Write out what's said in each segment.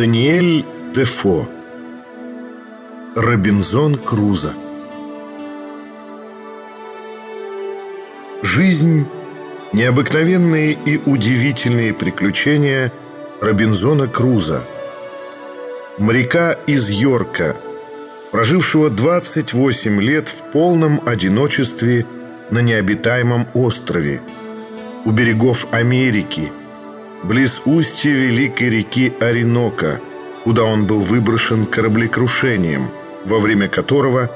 Даниэль Дефо. Робинзон Крузо. Жизнь – необыкновенные и удивительные приключения Робинзона Круза Моряка из Йорка, прожившего 28 лет в полном одиночестве на необитаемом острове у берегов Америки – близ устья великой реки Оренока, куда он был выброшен кораблекрушением, во время которого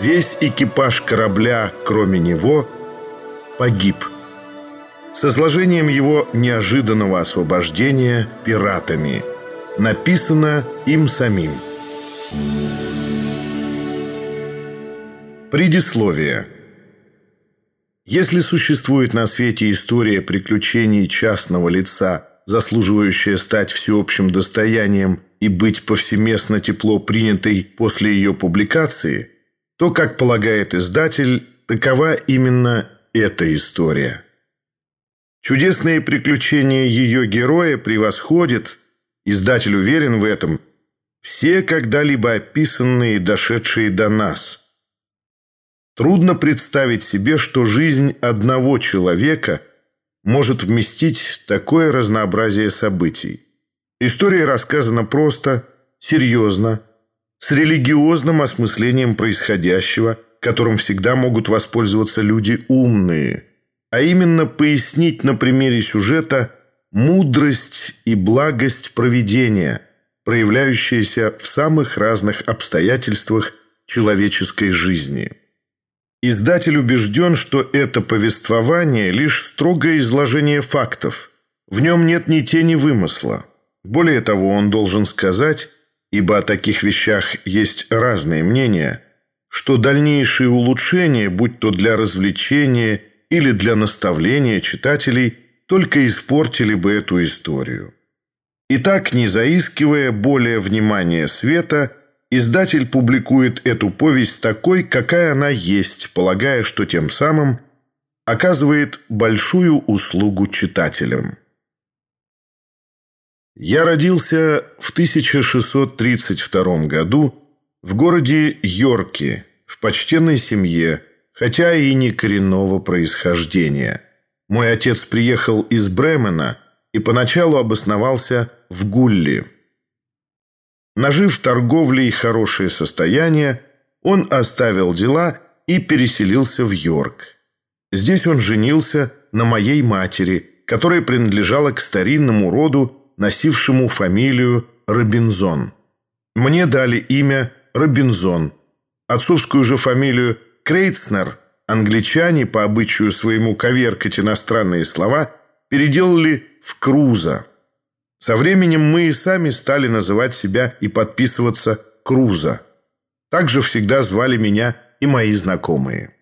весь экипаж корабля, кроме него, погиб. С изложением его неожиданного освобождения пиратами написано им самим. Предисловие если существует на свете история приключений частного лица, заслуживающая стать всеобщим достоянием и быть повсеместно тепло принятой после ее публикации, то, как полагает издатель, такова именно эта история. Чудесные приключения ее героя превосходят, издатель уверен в этом, все когда-либо описанные и дошедшие до нас – Трудно представить себе, что жизнь одного человека может вместить такое разнообразие событий. История рассказана просто, серьезно, с религиозным осмыслением происходящего, которым всегда могут воспользоваться люди умные, а именно пояснить на примере сюжета мудрость и благость проведения, проявляющиеся в самых разных обстоятельствах человеческой жизни. Издатель убежден, что это повествование – лишь строгое изложение фактов. В нем нет ни тени вымысла. Более того, он должен сказать, ибо о таких вещах есть разные мнения, что дальнейшие улучшения, будь то для развлечения или для наставления читателей, только испортили бы эту историю. Итак, не заискивая более внимания света – Издатель публикует эту повесть такой, какая она есть, полагая, что тем самым оказывает большую услугу читателям. Я родился в 1632 году в городе Йорке, в почтенной семье, хотя и не коренного происхождения. Мой отец приехал из Бремена и поначалу обосновался в Гулли – Нажив торговлей хорошее состояние, он оставил дела и переселился в Йорк. Здесь он женился на моей матери, которая принадлежала к старинному роду, носившему фамилию Робинзон. Мне дали имя Робинзон. Отцовскую же фамилию Крейцнер англичане, по обычаю своему коверкать иностранные слова, переделали в Круза – со временем мы и сами стали называть себя и подписываться Круза. Также всегда звали меня и мои знакомые.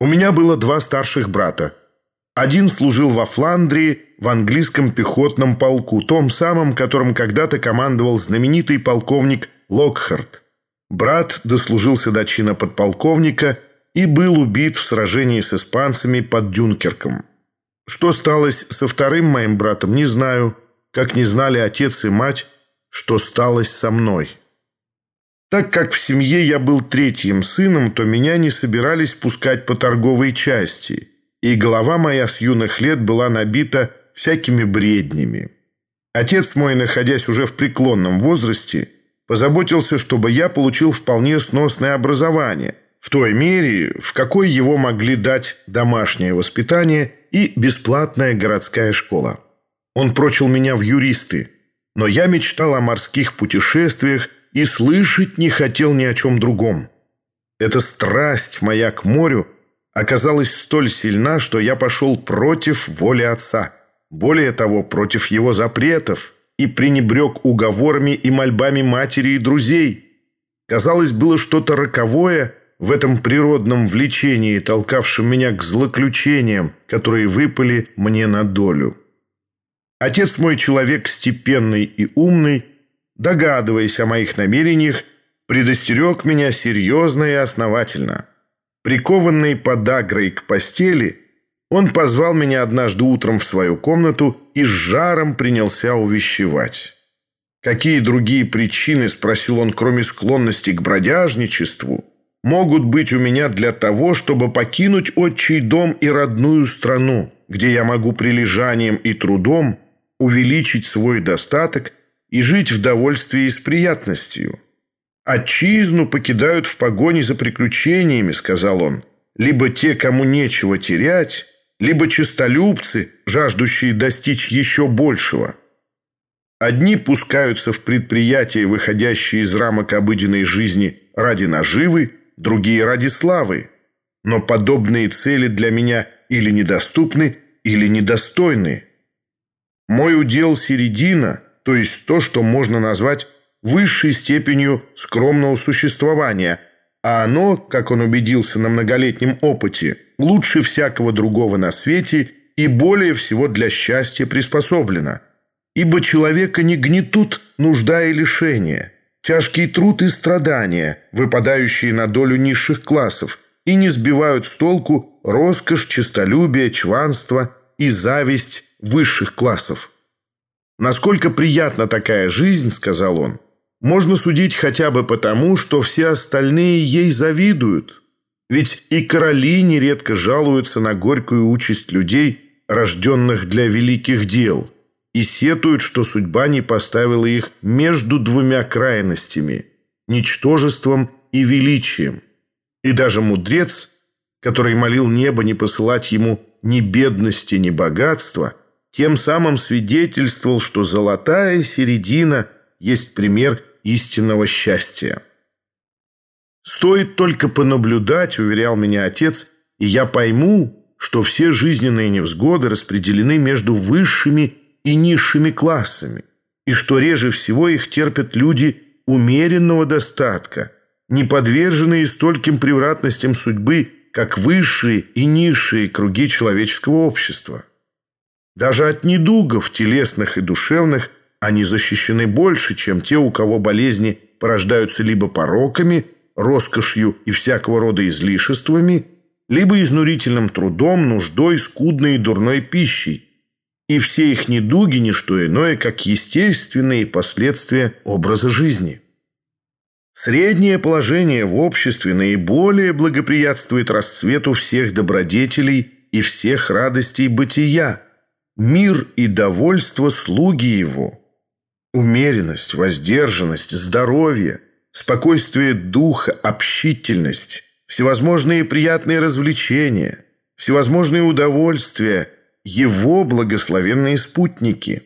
У меня было два старших брата. Один служил во Фландрии в английском пехотном полку, том самом, которым когда-то командовал знаменитый полковник Локхарт. Брат дослужился до чина подполковника и был убит в сражении с испанцами под Дюнкерком. Что сталось со вторым моим братом, не знаю как не знали отец и мать, что сталось со мной. Так как в семье я был третьим сыном, то меня не собирались пускать по торговой части, и голова моя с юных лет была набита всякими бреднями. Отец мой, находясь уже в преклонном возрасте, позаботился, чтобы я получил вполне сносное образование, в той мере, в какой его могли дать домашнее воспитание и бесплатная городская школа. Он прочил меня в юристы, но я мечтал о морских путешествиях и слышать не хотел ни о чем другом. Эта страсть моя к морю оказалась столь сильна, что я пошел против воли отца, более того, против его запретов и пренебрег уговорами и мольбами матери и друзей. Казалось, было что-то роковое в этом природном влечении, толкавшем меня к злоключениям, которые выпали мне на долю. Отец мой человек степенный и умный, догадываясь о моих намерениях, предостерег меня серьезно и основательно. Прикованный подагрой к постели, он позвал меня однажды утром в свою комнату и с жаром принялся увещевать. Какие другие причины, спросил он, кроме склонности к бродяжничеству, могут быть у меня для того, чтобы покинуть отчий дом и родную страну, где я могу прилежанием и трудом увеличить свой достаток и жить в довольстве и с приятностью. «Отчизну покидают в погоне за приключениями», — сказал он, «либо те, кому нечего терять, либо честолюбцы, жаждущие достичь еще большего». Одни пускаются в предприятия, выходящие из рамок обыденной жизни ради наживы, другие ради славы. Но подобные цели для меня или недоступны, или недостойны. Мой удел середина, то есть то, что можно назвать высшей степенью скромного существования, а оно, как он убедился на многолетнем опыте, лучше всякого другого на свете и более всего для счастья приспособлено – Ибо человека не гнетут нужда и лишения, тяжкий труд и страдания, выпадающие на долю низших классов, и не сбивают с толку роскошь, честолюбие, чванство и зависть высших классов. «Насколько приятна такая жизнь, — сказал он, — можно судить хотя бы потому, что все остальные ей завидуют. Ведь и короли нередко жалуются на горькую участь людей, рожденных для великих дел» и сетуют, что судьба не поставила их между двумя крайностями – ничтожеством и величием. И даже мудрец, который молил небо не посылать ему ни бедности, ни богатства, тем самым свидетельствовал, что золотая середина есть пример истинного счастья. «Стоит только понаблюдать», – уверял меня отец, – «и я пойму, что все жизненные невзгоды распределены между высшими и низшими классами, и что реже всего их терпят люди умеренного достатка, не подверженные стольким превратностям судьбы, как высшие и низшие круги человеческого общества. Даже от недугов, телесных и душевных, они защищены больше, чем те, у кого болезни порождаются либо пороками, роскошью и всякого рода излишествами, либо изнурительным трудом, нуждой, скудной и дурной пищей, и все их недуги – не что иное, как естественные последствия образа жизни. Среднее положение в обществе наиболее благоприятствует расцвету всех добродетелей и всех радостей бытия. Мир и довольство – слуги его. Умеренность, воздержанность, здоровье, спокойствие духа, общительность, всевозможные приятные развлечения, всевозможные удовольствия – его благословенные спутники.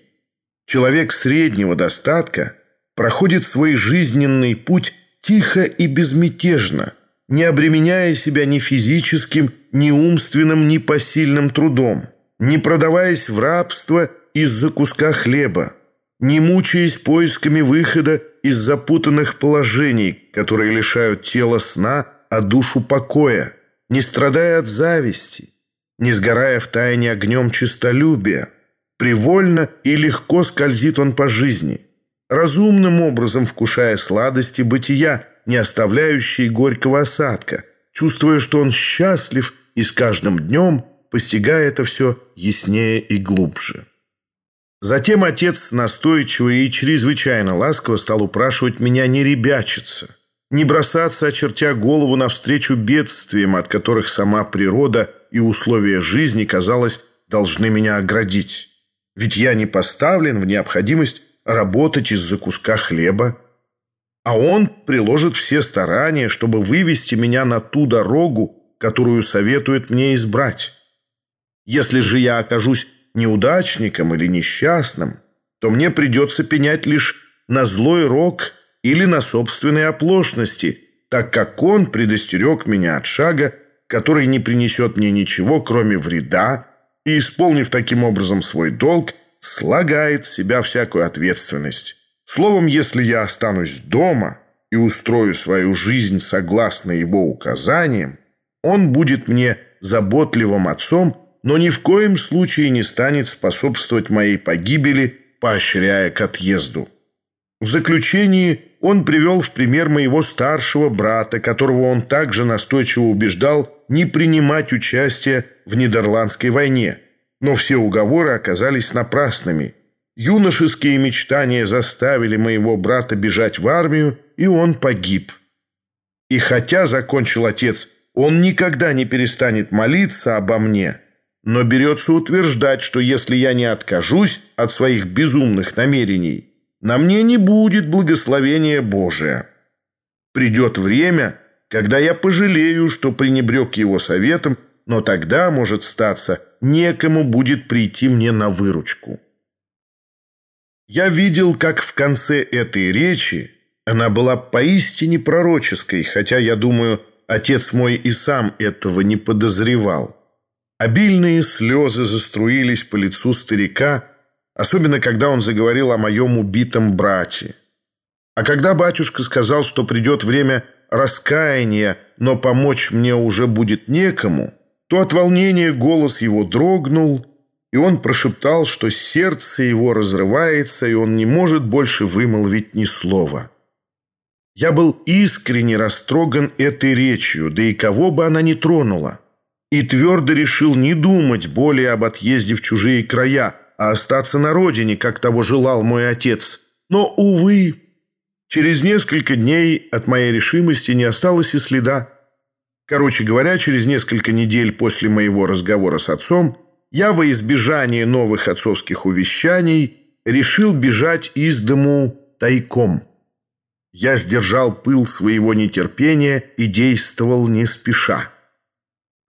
Человек среднего достатка проходит свой жизненный путь тихо и безмятежно, не обременяя себя ни физическим, ни умственным, ни посильным трудом, не продаваясь в рабство из-за куска хлеба, не мучаясь поисками выхода из запутанных положений, которые лишают тела сна, а душу покоя, не страдая от зависти – не сгорая в тайне огнем честолюбия. Привольно и легко скользит он по жизни, разумным образом вкушая сладости бытия, не оставляющие горького осадка, чувствуя, что он счастлив и с каждым днем постигая это все яснее и глубже. Затем отец настойчиво и чрезвычайно ласково стал упрашивать меня не ребячиться, не бросаться, очертя голову навстречу бедствиям, от которых сама природа и условия жизни, казалось, должны меня оградить. Ведь я не поставлен в необходимость работать из-за куска хлеба, а он приложит все старания, чтобы вывести меня на ту дорогу, которую советует мне избрать. Если же я окажусь неудачником или несчастным, то мне придется пенять лишь на злой рок или на собственные оплошности, так как он предостерег меня от шага, который не принесет мне ничего, кроме вреда, и, исполнив таким образом свой долг, слагает с себя всякую ответственность. Словом, если я останусь дома и устрою свою жизнь согласно его указаниям, он будет мне заботливым отцом, но ни в коем случае не станет способствовать моей погибели, поощряя к отъезду. В заключении он привел в пример моего старшего брата, которого он также настойчиво убеждал не принимать участие в Нидерландской войне. Но все уговоры оказались напрасными, Юношеские мечтания заставили моего брата бежать в армию, и он погиб. И хотя, закончил отец, он никогда не перестанет молиться обо мне, но берется утверждать, что если я не откажусь от своих безумных намерений, на мне не будет благословения Божия. Придет время, когда я пожалею, что пренебрег его советом, но тогда, может статься, некому будет прийти мне на выручку. Я видел, как в конце этой речи она была поистине пророческой, хотя, я думаю, отец мой и сам этого не подозревал. Обильные слезы заструились по лицу старика, особенно когда он заговорил о моем убитом брате. А когда батюшка сказал, что придет время раскаяния, но помочь мне уже будет некому, то от волнения голос его дрогнул, и он прошептал, что сердце его разрывается, и он не может больше вымолвить ни слова. Я был искренне растроган этой речью, да и кого бы она ни тронула, и твердо решил не думать более об отъезде в чужие края, а остаться на родине, как того желал мой отец. Но, увы, через несколько дней от моей решимости не осталось и следа. Короче говоря, через несколько недель после моего разговора с отцом я во избежание новых отцовских увещаний решил бежать из дому тайком. Я сдержал пыл своего нетерпения и действовал не спеша.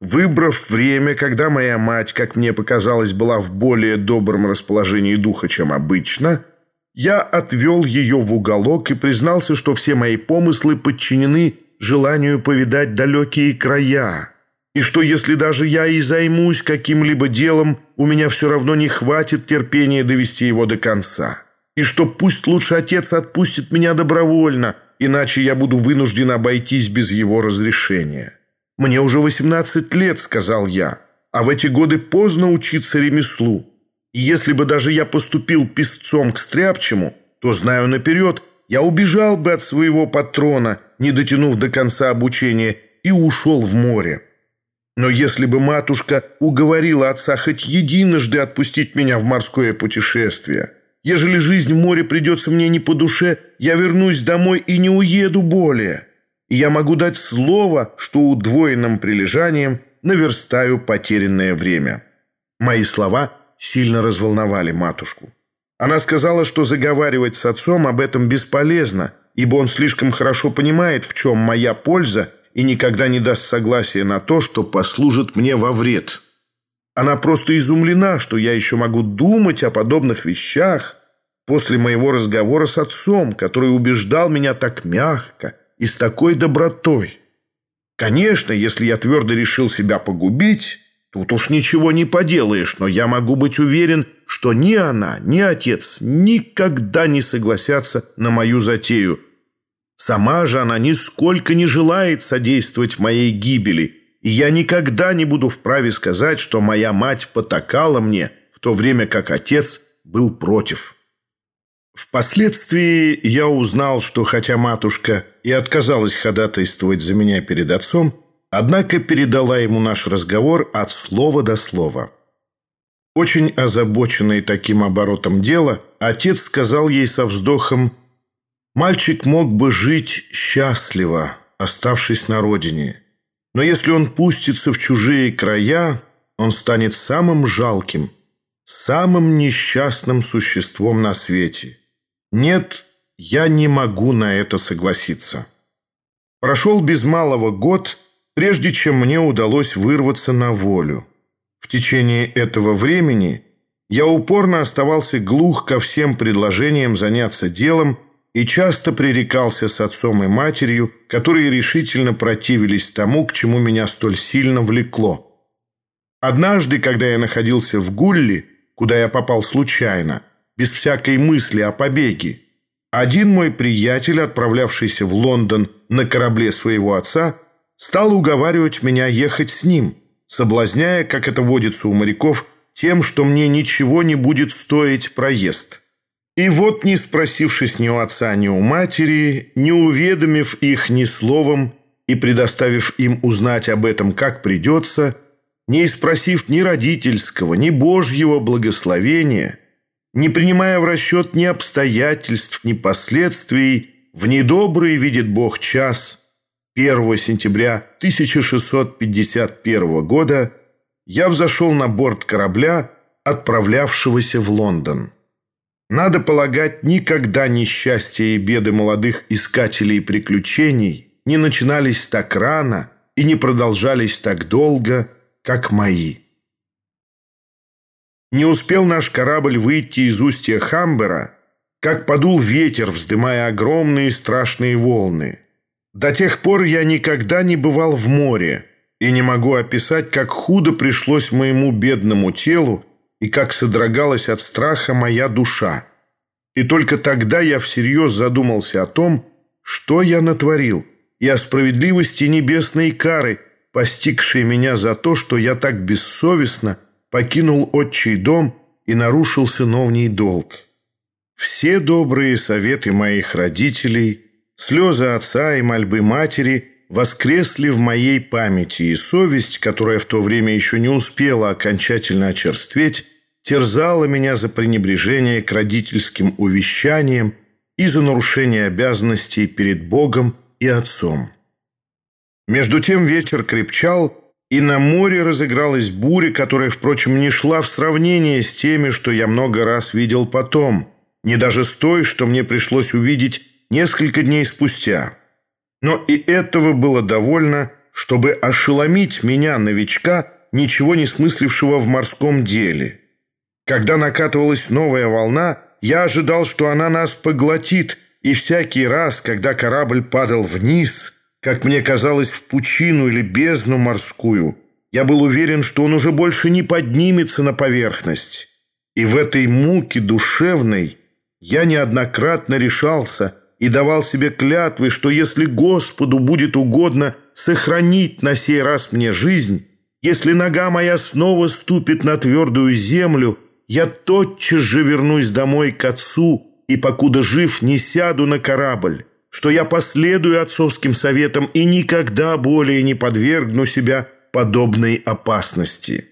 Выбрав время, когда моя мать, как мне показалось, была в более добром расположении духа, чем обычно, я отвел ее в уголок и признался, что все мои помыслы подчинены желанию повидать далекие края, и что если даже я и займусь каким-либо делом, у меня все равно не хватит терпения довести его до конца, и что пусть лучше отец отпустит меня добровольно, иначе я буду вынужден обойтись без его разрешения. «Мне уже 18 лет», — сказал я, «а в эти годы поздно учиться ремеслу. И если бы даже я поступил песцом к стряпчему, то, знаю наперед, я убежал бы от своего патрона, не дотянув до конца обучения, и ушел в море. Но если бы матушка уговорила отца хоть единожды отпустить меня в морское путешествие, ежели жизнь в море придется мне не по душе, я вернусь домой и не уеду более. И я могу дать слово, что удвоенным прилежанием наверстаю потерянное время». Мои слова сильно разволновали матушку. Она сказала, что заговаривать с отцом об этом бесполезно, ибо он слишком хорошо понимает, в чем моя польза, и никогда не даст согласия на то, что послужит мне во вред. Она просто изумлена, что я еще могу думать о подобных вещах после моего разговора с отцом, который убеждал меня так мягко и с такой добротой. Конечно, если я твердо решил себя погубить, Тут уж ничего не поделаешь, но я могу быть уверен, что ни она, ни отец никогда не согласятся на мою затею. Сама же она нисколько не желает содействовать моей гибели, и я никогда не буду вправе сказать, что моя мать потакала мне, в то время как отец был против. Впоследствии я узнал, что хотя матушка и отказалась ходатайствовать за меня перед отцом, Однако передала ему наш разговор от слова до слова. Очень озабоченный таким оборотом дела, отец сказал ей со вздохом, «Мальчик мог бы жить счастливо, оставшись на родине. Но если он пустится в чужие края, он станет самым жалким, самым несчастным существом на свете. Нет, я не могу на это согласиться». Прошел без малого год – прежде чем мне удалось вырваться на волю. В течение этого времени я упорно оставался глух ко всем предложениям заняться делом и часто пререкался с отцом и матерью, которые решительно противились тому, к чему меня столь сильно влекло. Однажды, когда я находился в Гулли, куда я попал случайно, без всякой мысли о побеге, один мой приятель, отправлявшийся в Лондон на корабле своего отца, стал уговаривать меня ехать с ним, соблазняя, как это водится у моряков, тем, что мне ничего не будет стоить проезд. И вот, не спросившись ни у отца, ни у матери, не уведомив их ни словом и предоставив им узнать об этом как придется, не спросив ни родительского, ни Божьего благословения, не принимая в расчет ни обстоятельств, ни последствий, в недобрый видит Бог час 1 сентября 1651 года я взошел на борт корабля, отправлявшегося в Лондон. Надо полагать, никогда несчастья и беды молодых искателей приключений не начинались так рано и не продолжались так долго, как мои. Не успел наш корабль выйти из устья Хамбера, как подул ветер, вздымая огромные страшные волны. До тех пор я никогда не бывал в море и не могу описать, как худо пришлось моему бедному телу и как содрогалась от страха моя душа. И только тогда я всерьез задумался о том, что я натворил, и о справедливости небесной кары, постигшей меня за то, что я так бессовестно покинул отчий дом и нарушил сыновний долг. Все добрые советы моих родителей, слезы отца и мольбы матери воскресли в моей памяти, и совесть, которая в то время еще не успела окончательно очерстветь, терзала меня за пренебрежение к родительским увещаниям и за нарушение обязанностей перед Богом и Отцом. Между тем вечер крепчал, и на море разыгралась буря, которая, впрочем, не шла в сравнение с теми, что я много раз видел потом, не даже с той, что мне пришлось увидеть несколько дней спустя. Но и этого было довольно, чтобы ошеломить меня, новичка, ничего не смыслившего в морском деле. Когда накатывалась новая волна, я ожидал, что она нас поглотит, и всякий раз, когда корабль падал вниз, как мне казалось, в пучину или бездну морскую, я был уверен, что он уже больше не поднимется на поверхность. И в этой муке душевной я неоднократно решался и давал себе клятвы, что если Господу будет угодно сохранить на сей раз мне жизнь, если нога моя снова ступит на твердую землю, я тотчас же вернусь домой к отцу и, покуда жив, не сяду на корабль, что я последую отцовским советам и никогда более не подвергну себя подобной опасности.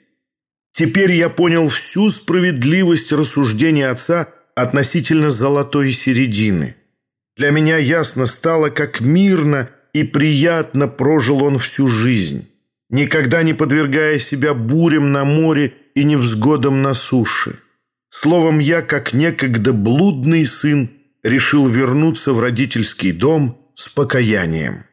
Теперь я понял всю справедливость рассуждения отца относительно золотой середины. Для меня ясно стало, как мирно и приятно прожил он всю жизнь, никогда не подвергая себя бурям на море и невзгодам на суше. Словом, я, как некогда блудный сын, решил вернуться в родительский дом с покаянием.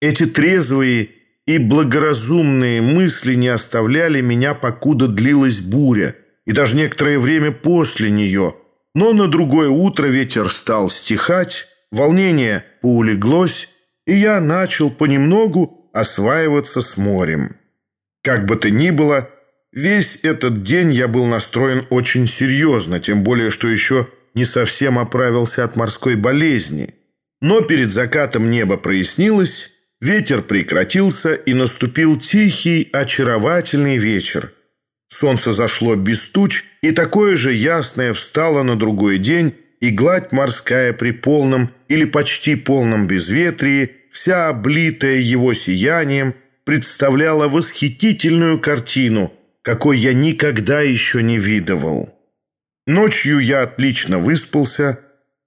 Эти трезвые и благоразумные мысли не оставляли меня, покуда длилась буря – и даже некоторое время после нее. Но на другое утро ветер стал стихать, волнение поулеглось, и я начал понемногу осваиваться с морем. Как бы то ни было, весь этот день я был настроен очень серьезно, тем более, что еще не совсем оправился от морской болезни. Но перед закатом небо прояснилось, ветер прекратился, и наступил тихий, очаровательный вечер – Солнце зашло без туч, и такое же ясное встало на другой день, и гладь морская при полном или почти полном безветрии, вся облитая его сиянием, представляла восхитительную картину, какой я никогда еще не видывал. Ночью я отлично выспался,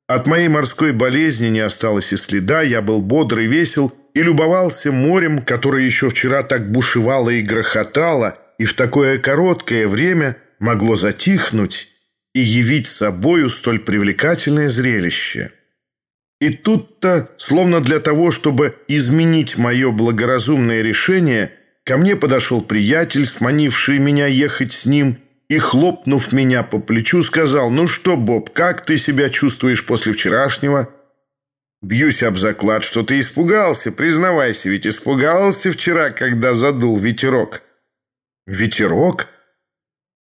от моей морской болезни не осталось и следа, я был бодрый, весел и любовался морем, которое еще вчера так бушевало и грохотало, и в такое короткое время могло затихнуть и явить собою столь привлекательное зрелище. И тут-то, словно для того, чтобы изменить мое благоразумное решение, ко мне подошел приятель, сманивший меня ехать с ним, и, хлопнув меня по плечу, сказал, «Ну что, Боб, как ты себя чувствуешь после вчерашнего?» «Бьюсь об заклад, что ты испугался, признавайся, ведь испугался вчера, когда задул ветерок». Ветерок?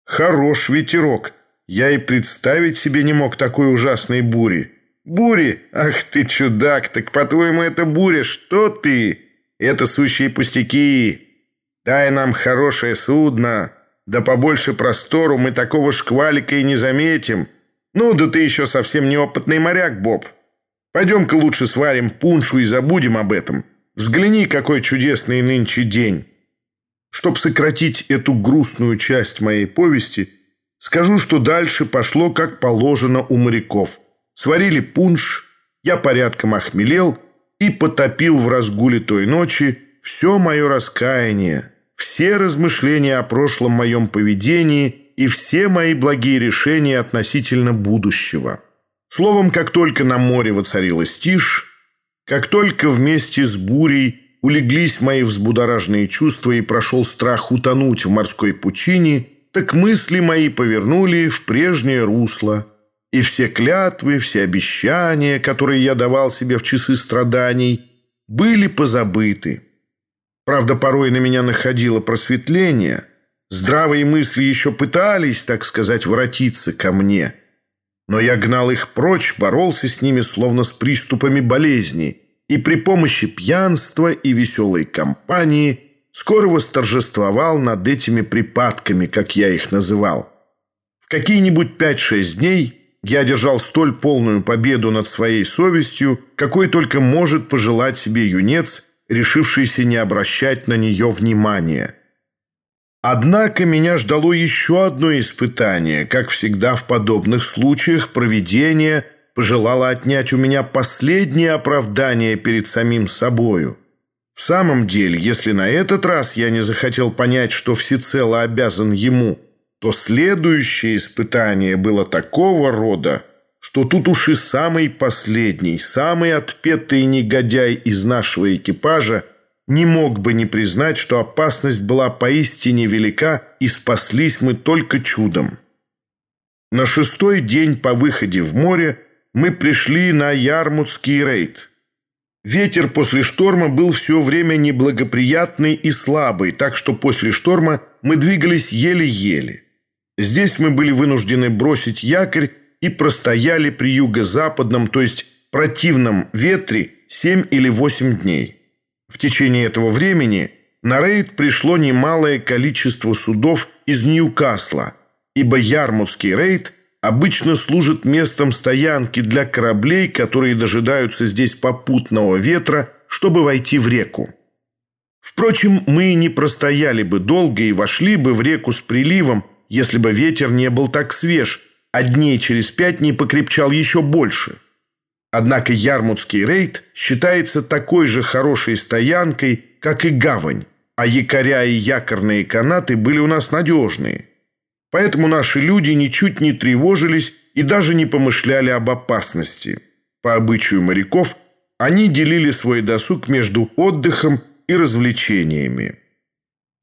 Хорош ветерок. Я и представить себе не мог такой ужасной бури. Бури? Ах ты чудак, так по-твоему это буря? Что ты? Это сущие пустяки. Дай нам хорошее судно. Да побольше простору мы такого шквалика и не заметим. Ну, да ты еще совсем неопытный моряк, Боб. Пойдем-ка лучше сварим пуншу и забудем об этом. Взгляни, какой чудесный нынче день. Чтобы сократить эту грустную часть моей повести, Скажу, что дальше пошло как положено у моряков. Сварили пунш, я порядком охмелел и потопил в разгуле той ночи все мое раскаяние, все размышления о прошлом моем поведении и все мои благие решения относительно будущего. Словом, как только на море воцарилась тишь, как только вместе с бурей улеглись мои взбудораженные чувства и прошел страх утонуть в морской пучине, так мысли мои повернули в прежнее русло, и все клятвы, все обещания, которые я давал себе в часы страданий, были позабыты. Правда, порой на меня находило просветление. Здравые мысли еще пытались, так сказать, воротиться ко мне. Но я гнал их прочь, боролся с ними, словно с приступами болезни, и при помощи пьянства и веселой компании скоро восторжествовал над этими припадками, как я их называл. В какие-нибудь пять-шесть дней я одержал столь полную победу над своей совестью, какой только может пожелать себе юнец – решившийся не обращать на нее внимания. Однако меня ждало еще одно испытание. Как всегда в подобных случаях, провидение пожелало отнять у меня последнее оправдание перед самим собою. В самом деле, если на этот раз я не захотел понять, что всецело обязан ему, то следующее испытание было такого рода, что тут уж и самый последний, самый отпетый негодяй из нашего экипажа не мог бы не признать, что опасность была поистине велика, и спаслись мы только чудом. На шестой день по выходе в море мы пришли на Ярмутский рейд. Ветер после шторма был все время неблагоприятный и слабый, так что после шторма мы двигались еле-еле. Здесь мы были вынуждены бросить якорь и простояли при юго-западном, то есть противном ветре 7 или 8 дней. В течение этого времени на рейд пришло немалое количество судов из Ньюкасла, ибо Ярмутский рейд обычно служит местом стоянки для кораблей, которые дожидаются здесь попутного ветра, чтобы войти в реку. Впрочем, мы не простояли бы долго и вошли бы в реку с приливом, если бы ветер не был так свеж – а дней через пять не покрепчал еще больше. Однако Ярмутский рейд считается такой же хорошей стоянкой, как и гавань, а якоря и якорные канаты были у нас надежные. Поэтому наши люди ничуть не тревожились и даже не помышляли об опасности. По обычаю моряков, они делили свой досуг между отдыхом и развлечениями.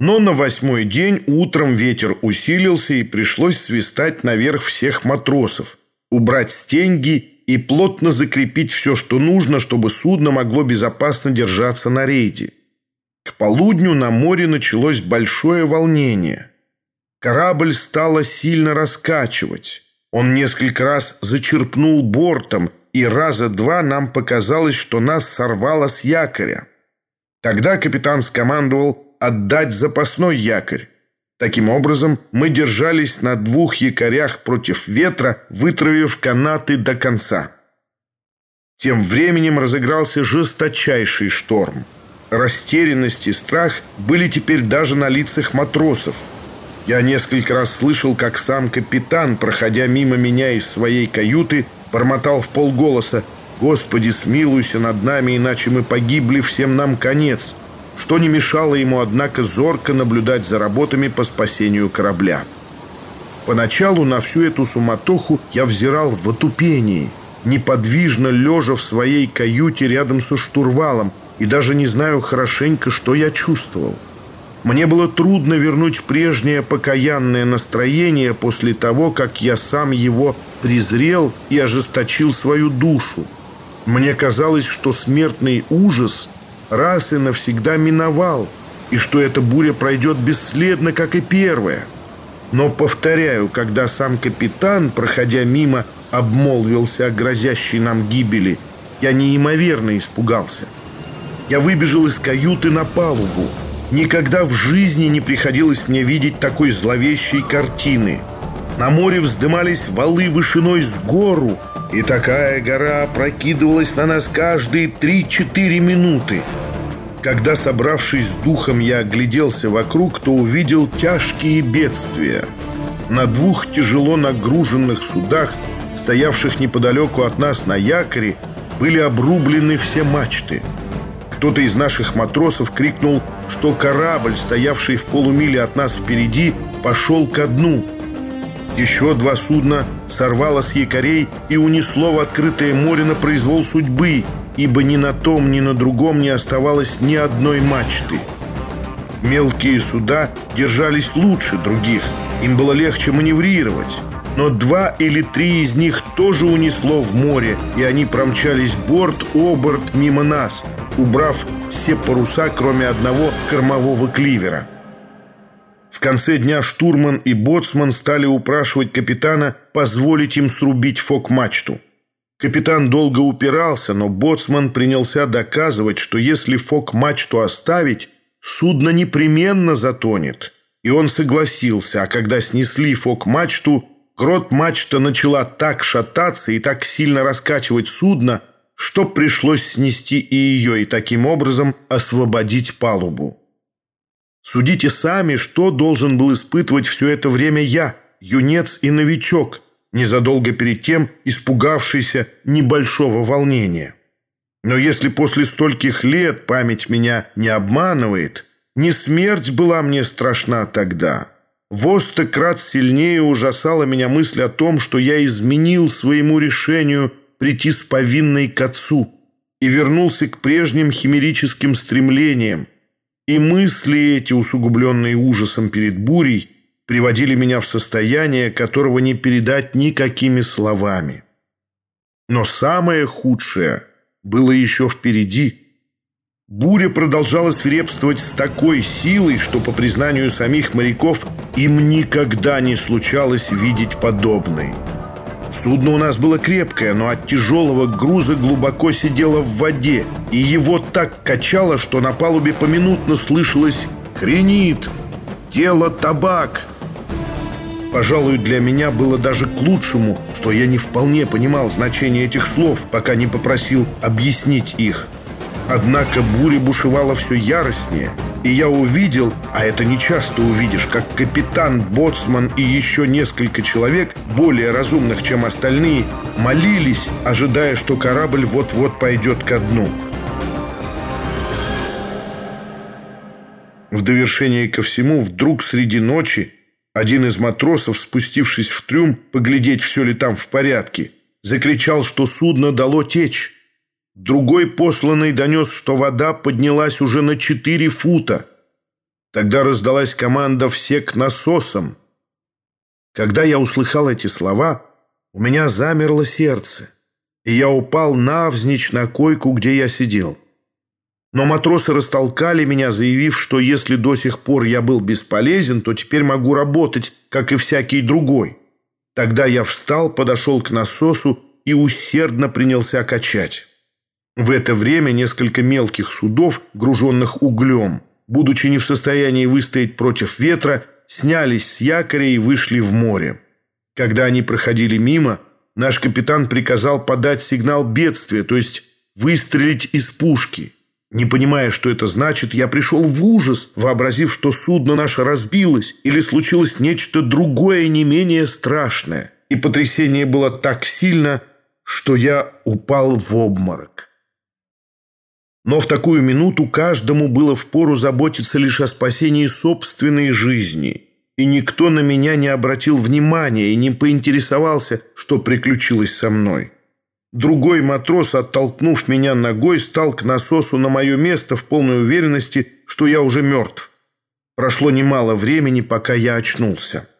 Но на восьмой день утром ветер усилился и пришлось свистать наверх всех матросов, убрать стенги и плотно закрепить все, что нужно, чтобы судно могло безопасно держаться на рейде. К полудню на море началось большое волнение. Корабль стало сильно раскачивать. Он несколько раз зачерпнул бортом, и раза два нам показалось, что нас сорвало с якоря. Тогда капитан скомандовал отдать запасной якорь. Таким образом, мы держались на двух якорях против ветра, вытравив канаты до конца. Тем временем разыгрался жесточайший шторм. Растерянность и страх были теперь даже на лицах матросов. Я несколько раз слышал, как сам капитан, проходя мимо меня из своей каюты, бормотал в полголоса «Господи, смилуйся над нами, иначе мы погибли, всем нам конец» что не мешало ему, однако, зорко наблюдать за работами по спасению корабля. Поначалу на всю эту суматоху я взирал в отупении, неподвижно лежа в своей каюте рядом со штурвалом, и даже не знаю хорошенько, что я чувствовал. Мне было трудно вернуть прежнее покаянное настроение после того, как я сам его презрел и ожесточил свою душу. Мне казалось, что смертный ужас раз и навсегда миновал, и что эта буря пройдет бесследно, как и первая. Но, повторяю, когда сам капитан, проходя мимо, обмолвился о грозящей нам гибели, я неимоверно испугался. Я выбежал из каюты на палубу. Никогда в жизни не приходилось мне видеть такой зловещей картины. На море вздымались валы вышиной с гору, и такая гора прокидывалась на нас каждые три-четыре минуты. Когда, собравшись с духом, я огляделся вокруг, то увидел тяжкие бедствия. на двух тяжело нагруженных судах, стоявших неподалеку от нас на якоре, были обрублены все мачты. Кто-то из наших матросов крикнул, что корабль, стоявший в полумиле от нас впереди, пошел ко дну. Еще два судна сорвало с якорей и унесло в открытое море на произвол судьбы, ибо ни на том, ни на другом не оставалось ни одной мачты. Мелкие суда держались лучше других, им было легче маневрировать. Но два или три из них тоже унесло в море, и они промчались борт-оборт мимо нас, убрав все паруса, кроме одного кормового кливера. В конце дня штурман и боцман стали упрашивать капитана позволить им срубить фок-мачту. Капитан долго упирался, но боцман принялся доказывать, что если фок-мачту оставить, судно непременно затонет. И он согласился, а когда снесли фок-мачту, грот-мачта начала так шататься и так сильно раскачивать судно, что пришлось снести и ее, и таким образом освободить палубу. Судите сами, что должен был испытывать все это время я, юнец и новичок, незадолго перед тем испугавшийся небольшого волнения. Но если после стольких лет память меня не обманывает, не смерть была мне страшна тогда. В крат сильнее ужасала меня мысль о том, что я изменил своему решению прийти с повинной к отцу и вернулся к прежним химерическим стремлениям. И мысли эти, усугубленные ужасом перед бурей, приводили меня в состояние, которого не передать никакими словами. Но самое худшее было еще впереди. Буря продолжала свирепствовать с такой силой, что, по признанию самих моряков, им никогда не случалось видеть подобной. Судно у нас было крепкое, но от тяжелого груза глубоко сидело в воде, и его так качало, что на палубе поминутно слышалось «кренит», «дело табак». Пожалуй, для меня было даже к лучшему, что я не вполне понимал значение этих слов, пока не попросил объяснить их. Однако буря бушевала все яростнее, и я увидел, а это не часто увидишь, как капитан, боцман и еще несколько человек, более разумных, чем остальные, молились, ожидая, что корабль вот-вот пойдет ко дну. В довершение ко всему, вдруг среди ночи один из матросов, спустившись в трюм, поглядеть, все ли там в порядке, закричал, что судно дало течь. Другой посланный донес, что вода поднялась уже на четыре фута. Тогда раздалась команда «все к насосам». Когда я услыхал эти слова, у меня замерло сердце, и я упал навзничь на койку, где я сидел. Но матросы растолкали меня, заявив, что если до сих пор я был бесполезен, то теперь могу работать, как и всякий другой. Тогда я встал, подошел к насосу и усердно принялся качать. В это время несколько мелких судов, груженных углем, будучи не в состоянии выстоять против ветра, снялись с якоря и вышли в море. Когда они проходили мимо, наш капитан приказал подать сигнал бедствия, то есть выстрелить из пушки. Не понимая, что это значит, я пришел в ужас, вообразив, что судно наше разбилось или случилось нечто другое, не менее страшное. И потрясение было так сильно, что я упал в обморок. Но в такую минуту каждому было впору заботиться лишь о спасении собственной жизни. И никто на меня не обратил внимания и не поинтересовался, что приключилось со мной. Другой матрос, оттолкнув меня ногой, стал к насосу на мое место в полной уверенности, что я уже мертв. Прошло немало времени, пока я очнулся.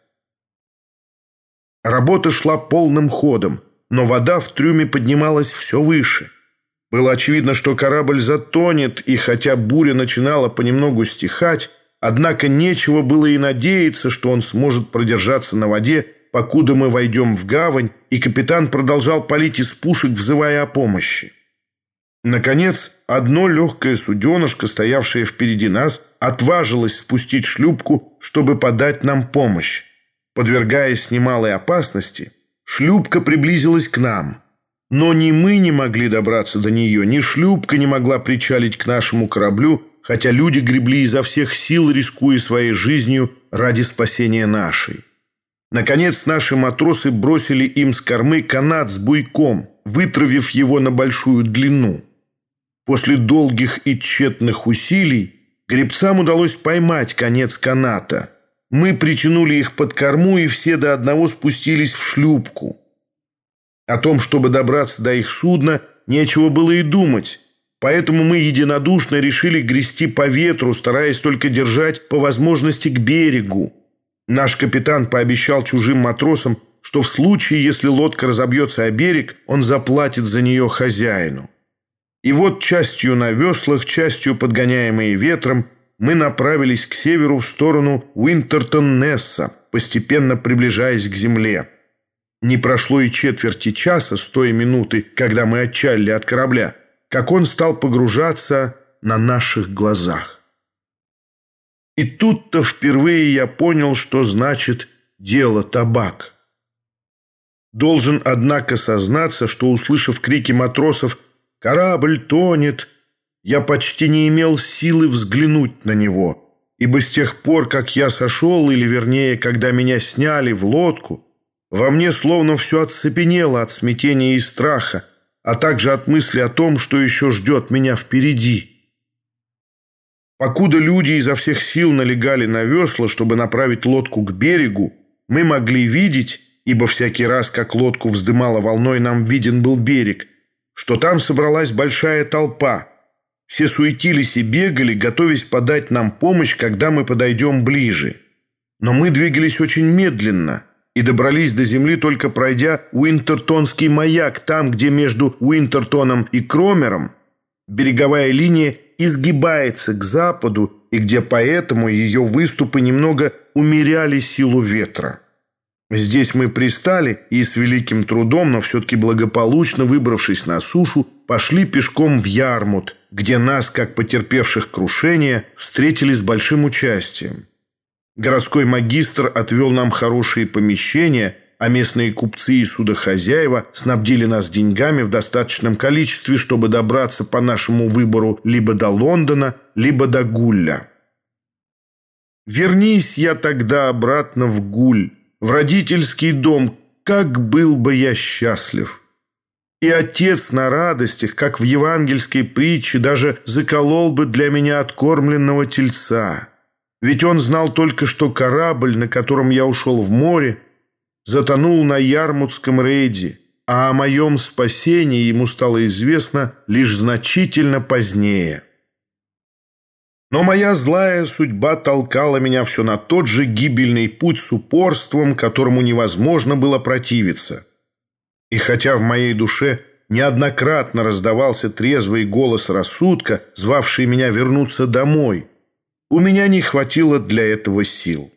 Работа шла полным ходом, но вода в трюме поднималась все выше – было очевидно, что корабль затонет, и хотя буря начинала понемногу стихать, однако нечего было и надеяться, что он сможет продержаться на воде, покуда мы войдем в гавань, и капитан продолжал палить из пушек, взывая о помощи. Наконец, одно легкое суденышко, стоявшее впереди нас, отважилось спустить шлюпку, чтобы подать нам помощь. Подвергаясь немалой опасности, шлюпка приблизилась к нам – но ни мы не могли добраться до нее, ни шлюпка не могла причалить к нашему кораблю, хотя люди гребли изо всех сил, рискуя своей жизнью ради спасения нашей. Наконец наши матросы бросили им с кормы канат с буйком, вытравив его на большую длину. После долгих и тщетных усилий гребцам удалось поймать конец каната. Мы притянули их под корму, и все до одного спустились в шлюпку. О том, чтобы добраться до их судна, нечего было и думать. Поэтому мы единодушно решили грести по ветру, стараясь только держать по возможности к берегу. Наш капитан пообещал чужим матросам, что в случае, если лодка разобьется о берег, он заплатит за нее хозяину. И вот частью на веслах, частью подгоняемые ветром, мы направились к северу в сторону Уинтертон-Несса, постепенно приближаясь к земле. Не прошло и четверти часа с той минуты, когда мы отчалили от корабля, как он стал погружаться на наших глазах. И тут-то впервые я понял, что значит «дело табак». Должен, однако, сознаться, что, услышав крики матросов «Корабль тонет!», я почти не имел силы взглянуть на него, ибо с тех пор, как я сошел, или вернее, когда меня сняли в лодку, во мне словно все оцепенело от смятения и страха, а также от мысли о том, что еще ждет меня впереди. Покуда люди изо всех сил налегали на весла, чтобы направить лодку к берегу, мы могли видеть, ибо всякий раз, как лодку вздымала волной, нам виден был берег, что там собралась большая толпа. Все суетились и бегали, готовясь подать нам помощь, когда мы подойдем ближе. Но мы двигались очень медленно и добрались до земли, только пройдя Уинтертонский маяк, там, где между Уинтертоном и Кромером береговая линия изгибается к западу и где поэтому ее выступы немного умеряли силу ветра. Здесь мы пристали и с великим трудом, но все-таки благополучно выбравшись на сушу, пошли пешком в Ярмут, где нас, как потерпевших крушение, встретили с большим участием. Городской магистр отвел нам хорошие помещения, а местные купцы и судохозяева снабдили нас деньгами в достаточном количестве, чтобы добраться по нашему выбору либо до Лондона, либо до Гулля. Вернись я тогда обратно в Гуль, в родительский дом, как был бы я счастлив. И отец на радостях, как в евангельской притче, даже заколол бы для меня откормленного тельца. Ведь он знал только, что корабль, на котором я ушел в море, затонул на Ярмутском рейде, а о моем спасении ему стало известно лишь значительно позднее. Но моя злая судьба толкала меня все на тот же гибельный путь с упорством, которому невозможно было противиться. И хотя в моей душе неоднократно раздавался трезвый голос рассудка, звавший меня вернуться домой, у меня не хватило для этого сил.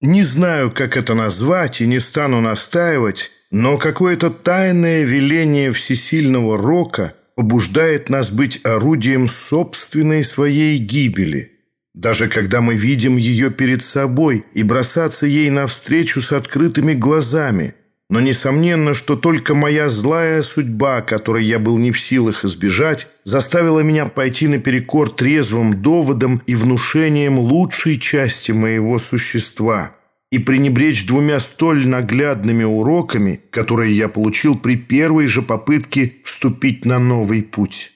Не знаю, как это назвать, и не стану настаивать, но какое-то тайное веление всесильного рока – побуждает нас быть орудием собственной своей гибели, даже когда мы видим ее перед собой и бросаться ей навстречу с открытыми глазами. Но несомненно, что только моя злая судьба, которой я был не в силах избежать, заставила меня пойти наперекор трезвым доводам и внушениям лучшей части моего существа – и пренебречь двумя столь наглядными уроками, которые я получил при первой же попытке вступить на новый путь.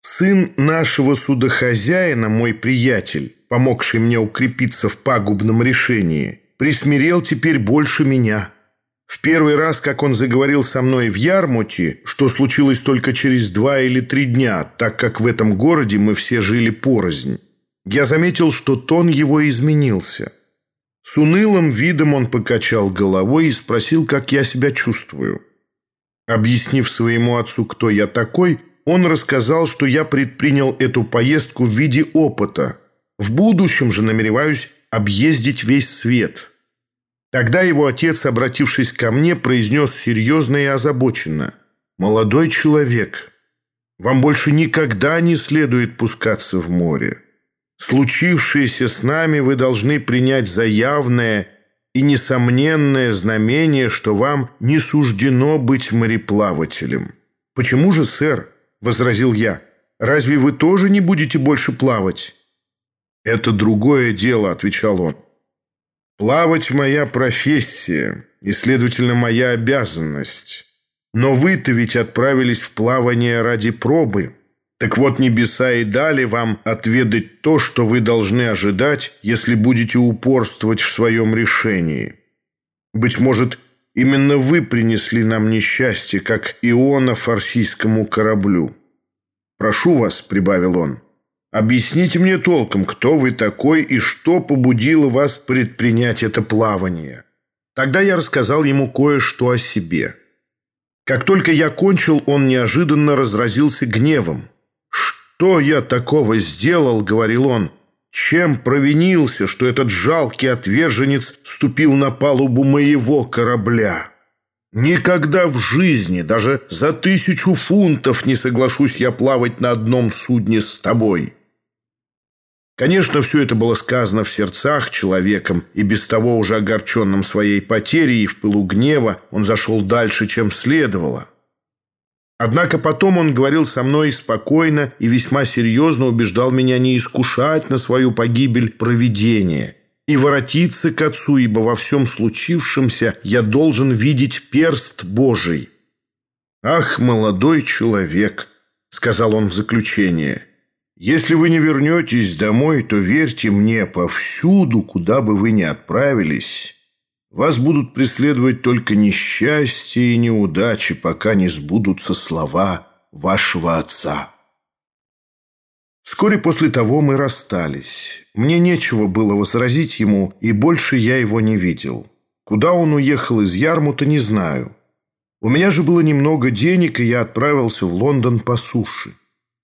Сын нашего судохозяина, мой приятель, помогший мне укрепиться в пагубном решении, присмирел теперь больше меня. В первый раз, как он заговорил со мной в Ярмуте, что случилось только через два или три дня, так как в этом городе мы все жили порознь, я заметил, что тон его изменился – с унылым видом он покачал головой и спросил, как я себя чувствую. Объяснив своему отцу, кто я такой, он рассказал, что я предпринял эту поездку в виде опыта. В будущем же намереваюсь объездить весь свет. Тогда его отец, обратившись ко мне, произнес серьезно и озабоченно. «Молодой человек, вам больше никогда не следует пускаться в море. Случившееся с нами вы должны принять за явное и несомненное знамение, что вам не суждено быть мореплавателем. «Почему же, сэр?» – возразил я. «Разве вы тоже не будете больше плавать?» «Это другое дело», – отвечал он. Плавать моя профессия и, следовательно, моя обязанность. Но вы-то ведь отправились в плавание ради пробы. Так вот, небеса и дали вам отведать то, что вы должны ожидать, если будете упорствовать в своем решении. Быть может, именно вы принесли нам несчастье, как Иона фарсийскому кораблю. Прошу вас, — прибавил он, — объясните мне толком, кто вы такой и что побудило вас предпринять это плавание. Тогда я рассказал ему кое-что о себе. Как только я кончил, он неожиданно разразился гневом. «Что я такого сделал?» — говорил он. «Чем провинился, что этот жалкий отверженец ступил на палубу моего корабля?» Никогда в жизни, даже за тысячу фунтов не соглашусь я плавать на одном судне с тобой. Конечно, все это было сказано в сердцах человеком, и без того уже огорченным своей потерей и в пылу гнева он зашел дальше, чем следовало. Однако потом он говорил со мной спокойно и весьма серьезно убеждал меня не искушать на свою погибель провидение – и воротиться к Отцу, ибо во всем случившемся я должен видеть перст Божий. «Ах, молодой человек!» — сказал он в заключение. «Если вы не вернетесь домой, то верьте мне, повсюду, куда бы вы ни отправились, вас будут преследовать только несчастье и неудачи, пока не сбудутся слова вашего Отца». Вскоре после того мы расстались. Мне нечего было возразить ему, и больше я его не видел. Куда он уехал из Ярмута, не знаю. У меня же было немного денег, и я отправился в Лондон по суше.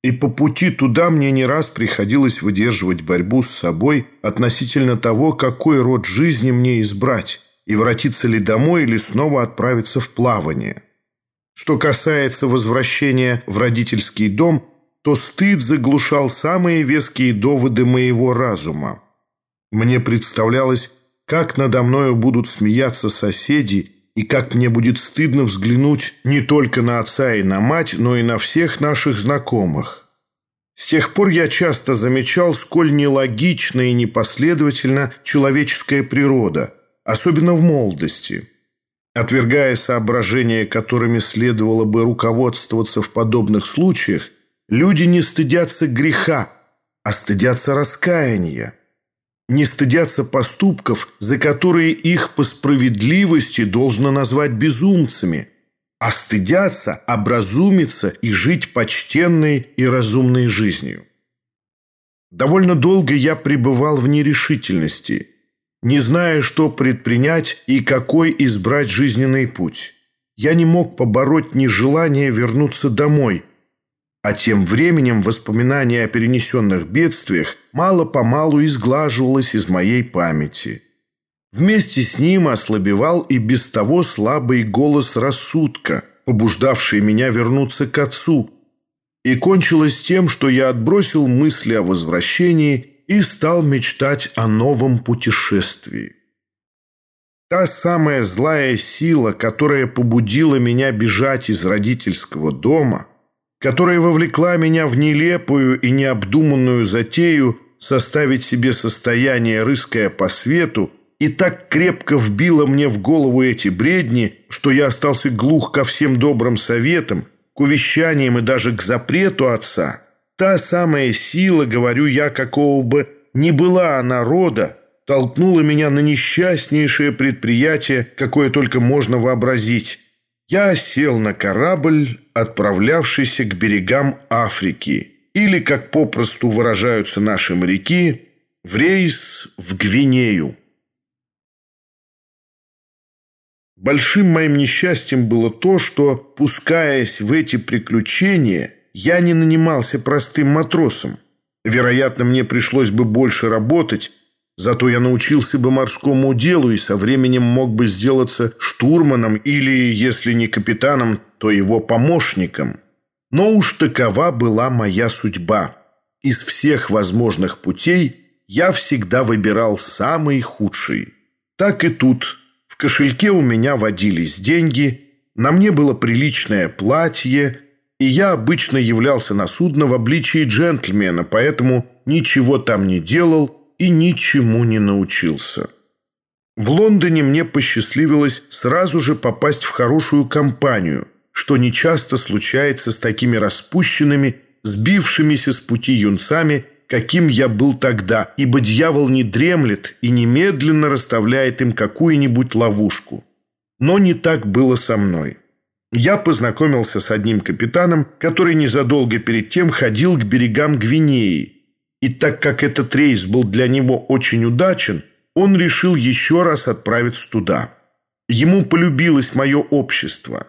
И по пути туда мне не раз приходилось выдерживать борьбу с собой относительно того, какой род жизни мне избрать, и воротиться ли домой или снова отправиться в плавание. Что касается возвращения в родительский дом – то стыд заглушал самые веские доводы моего разума. Мне представлялось, как надо мною будут смеяться соседи, и как мне будет стыдно взглянуть не только на отца и на мать, но и на всех наших знакомых. С тех пор я часто замечал, сколь нелогична и непоследовательна человеческая природа, особенно в молодости. Отвергая соображения, которыми следовало бы руководствоваться в подобных случаях, Люди не стыдятся греха, а стыдятся раскаяния. Не стыдятся поступков, за которые их по справедливости должно назвать безумцами, а стыдятся образумиться и жить почтенной и разумной жизнью. Довольно долго я пребывал в нерешительности, не зная, что предпринять и какой избрать жизненный путь. Я не мог побороть нежелание вернуться домой – а тем временем воспоминание о перенесенных бедствиях мало-помалу изглаживалось из моей памяти. Вместе с ним ослабевал и без того слабый голос рассудка, побуждавший меня вернуться к отцу, и кончилось тем, что я отбросил мысли о возвращении и стал мечтать о новом путешествии. Та самая злая сила, которая побудила меня бежать из родительского дома – которая вовлекла меня в нелепую и необдуманную затею составить себе состояние, рыская по свету, и так крепко вбила мне в голову эти бредни, что я остался глух ко всем добрым советам, к увещаниям и даже к запрету отца. Та самая сила, говорю я, какого бы ни была она рода, толкнула меня на несчастнейшее предприятие, какое только можно вообразить. Я сел на корабль, отправлявшийся к берегам Африки, или, как попросту выражаются наши моряки, в рейс в Гвинею. Большим моим несчастьем было то, что, пускаясь в эти приключения, я не нанимался простым матросом. Вероятно, мне пришлось бы больше работать, Зато я научился бы морскому делу и со временем мог бы сделаться штурманом или, если не капитаном, то его помощником. Но уж такова была моя судьба. Из всех возможных путей я всегда выбирал самый худший. Так и тут. В кошельке у меня водились деньги, на мне было приличное платье, и я обычно являлся на судно в обличии джентльмена, поэтому ничего там не делал – и ничему не научился. В Лондоне мне посчастливилось сразу же попасть в хорошую компанию, что нечасто случается с такими распущенными, сбившимися с пути юнцами, каким я был тогда, ибо дьявол не дремлет и немедленно расставляет им какую-нибудь ловушку. Но не так было со мной. Я познакомился с одним капитаном, который незадолго перед тем ходил к берегам Гвинеи. И так как этот рейс был для него очень удачен, он решил еще раз отправиться туда. Ему полюбилось мое общество.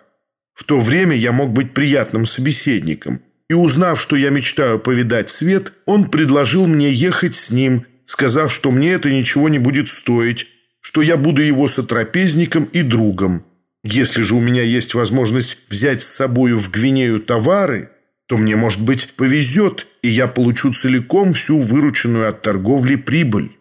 В то время я мог быть приятным собеседником. И узнав, что я мечтаю повидать свет, он предложил мне ехать с ним, сказав, что мне это ничего не будет стоить, что я буду его сотрапезником и другом. Если же у меня есть возможность взять с собою в Гвинею товары, то мне, может быть, повезет, и я получу целиком всю вырученную от торговли прибыль.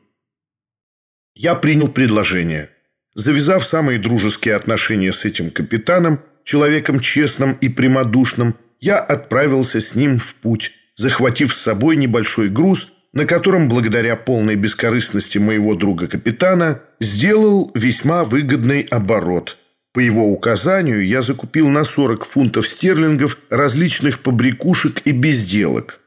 Я принял предложение. Завязав самые дружеские отношения с этим капитаном, человеком честным и прямодушным, я отправился с ним в путь, захватив с собой небольшой груз, на котором, благодаря полной бескорыстности моего друга-капитана, сделал весьма выгодный оборот. По его указанию я закупил на 40 фунтов стерлингов различных побрякушек и безделок.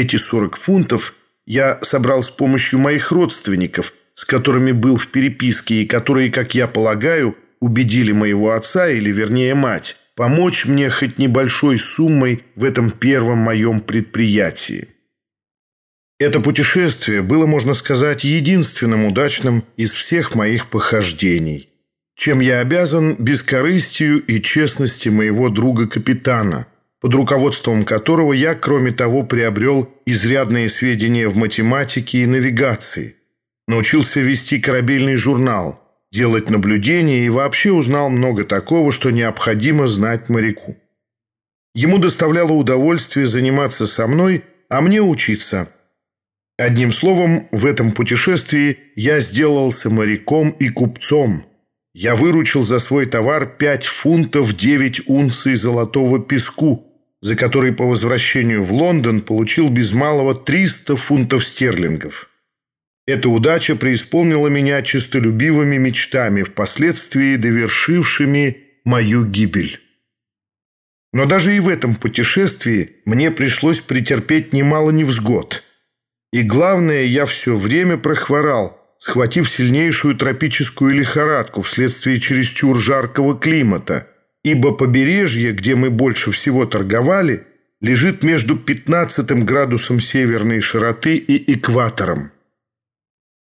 Эти 40 фунтов я собрал с помощью моих родственников – с которыми был в переписке и которые, как я полагаю, убедили моего отца, или вернее мать, помочь мне хоть небольшой суммой в этом первом моем предприятии. Это путешествие было, можно сказать, единственным удачным из всех моих похождений, чем я обязан бескорыстию и честности моего друга-капитана, под руководством которого я, кроме того, приобрел изрядные сведения в математике и навигации – Научился вести корабельный журнал, делать наблюдения и вообще узнал много такого, что необходимо знать моряку. Ему доставляло удовольствие заниматься со мной, а мне учиться. Одним словом, в этом путешествии я сделался моряком и купцом. Я выручил за свой товар 5 фунтов 9 унций золотого песку, за который по возвращению в Лондон получил без малого 300 фунтов стерлингов. Эта удача преисполнила меня честолюбивыми мечтами, впоследствии довершившими мою гибель. Но даже и в этом путешествии мне пришлось претерпеть немало невзгод. И главное, я все время прохворал, схватив сильнейшую тропическую лихорадку вследствие чересчур жаркого климата, ибо побережье, где мы больше всего торговали, лежит между 15 градусом северной широты и экватором.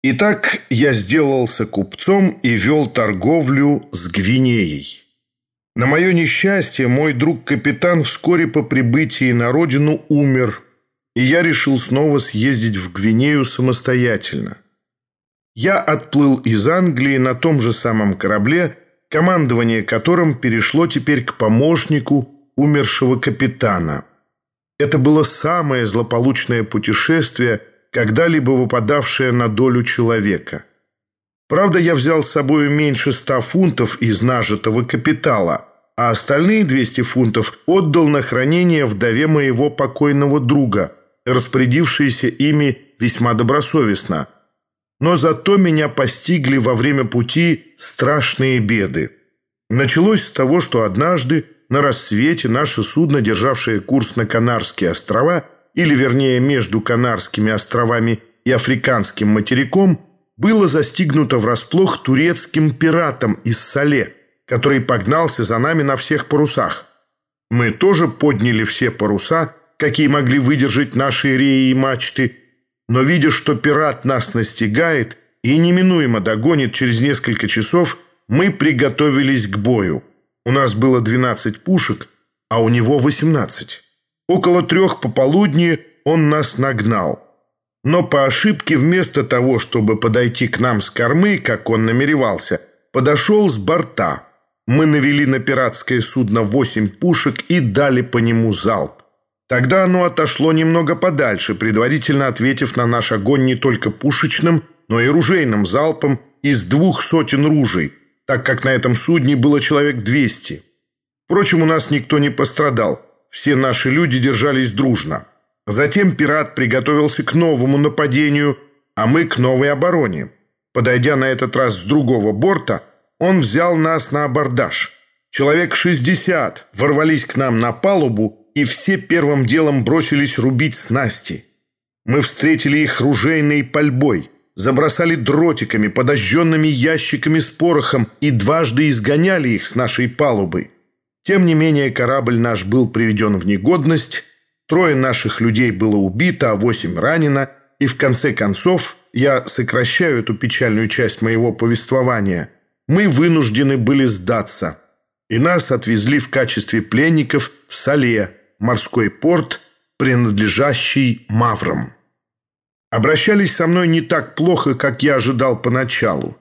Итак, я сделался купцом и вел торговлю с Гвинеей. На мое несчастье, мой друг-капитан вскоре по прибытии на родину умер, и я решил снова съездить в Гвинею самостоятельно. Я отплыл из Англии на том же самом корабле, командование которым перешло теперь к помощнику умершего капитана. Это было самое злополучное путешествие – когда-либо выпадавшее на долю человека. Правда, я взял с собой меньше ста фунтов из нажитого капитала, а остальные 200 фунтов отдал на хранение вдове моего покойного друга, распорядившейся ими весьма добросовестно. Но зато меня постигли во время пути страшные беды. Началось с того, что однажды на рассвете наше судно, державшее курс на Канарские острова, или вернее между Канарскими островами и Африканским материком, было застигнуто врасплох турецким пиратом из Сале, который погнался за нами на всех парусах. Мы тоже подняли все паруса, какие могли выдержать наши реи и мачты, но видя, что пират нас настигает и неминуемо догонит через несколько часов, мы приготовились к бою. У нас было 12 пушек, а у него 18. Около трех пополудни он нас нагнал. Но по ошибке вместо того, чтобы подойти к нам с кормы, как он намеревался, подошел с борта. Мы навели на пиратское судно восемь пушек и дали по нему залп. Тогда оно отошло немного подальше, предварительно ответив на наш огонь не только пушечным, но и ружейным залпом из двух сотен ружей, так как на этом судне было человек 200. Впрочем, у нас никто не пострадал – все наши люди держались дружно. Затем пират приготовился к новому нападению, а мы к новой обороне. Подойдя на этот раз с другого борта, он взял нас на абордаж. Человек 60 ворвались к нам на палубу и все первым делом бросились рубить снасти. Мы встретили их ружейной пальбой, забросали дротиками, подожженными ящиками с порохом и дважды изгоняли их с нашей палубы. Тем не менее корабль наш был приведен в негодность, трое наших людей было убито, а восемь ранено, и в конце концов, я сокращаю эту печальную часть моего повествования, мы вынуждены были сдаться, и нас отвезли в качестве пленников в Сале, морской порт, принадлежащий Маврам. Обращались со мной не так плохо, как я ожидал поначалу.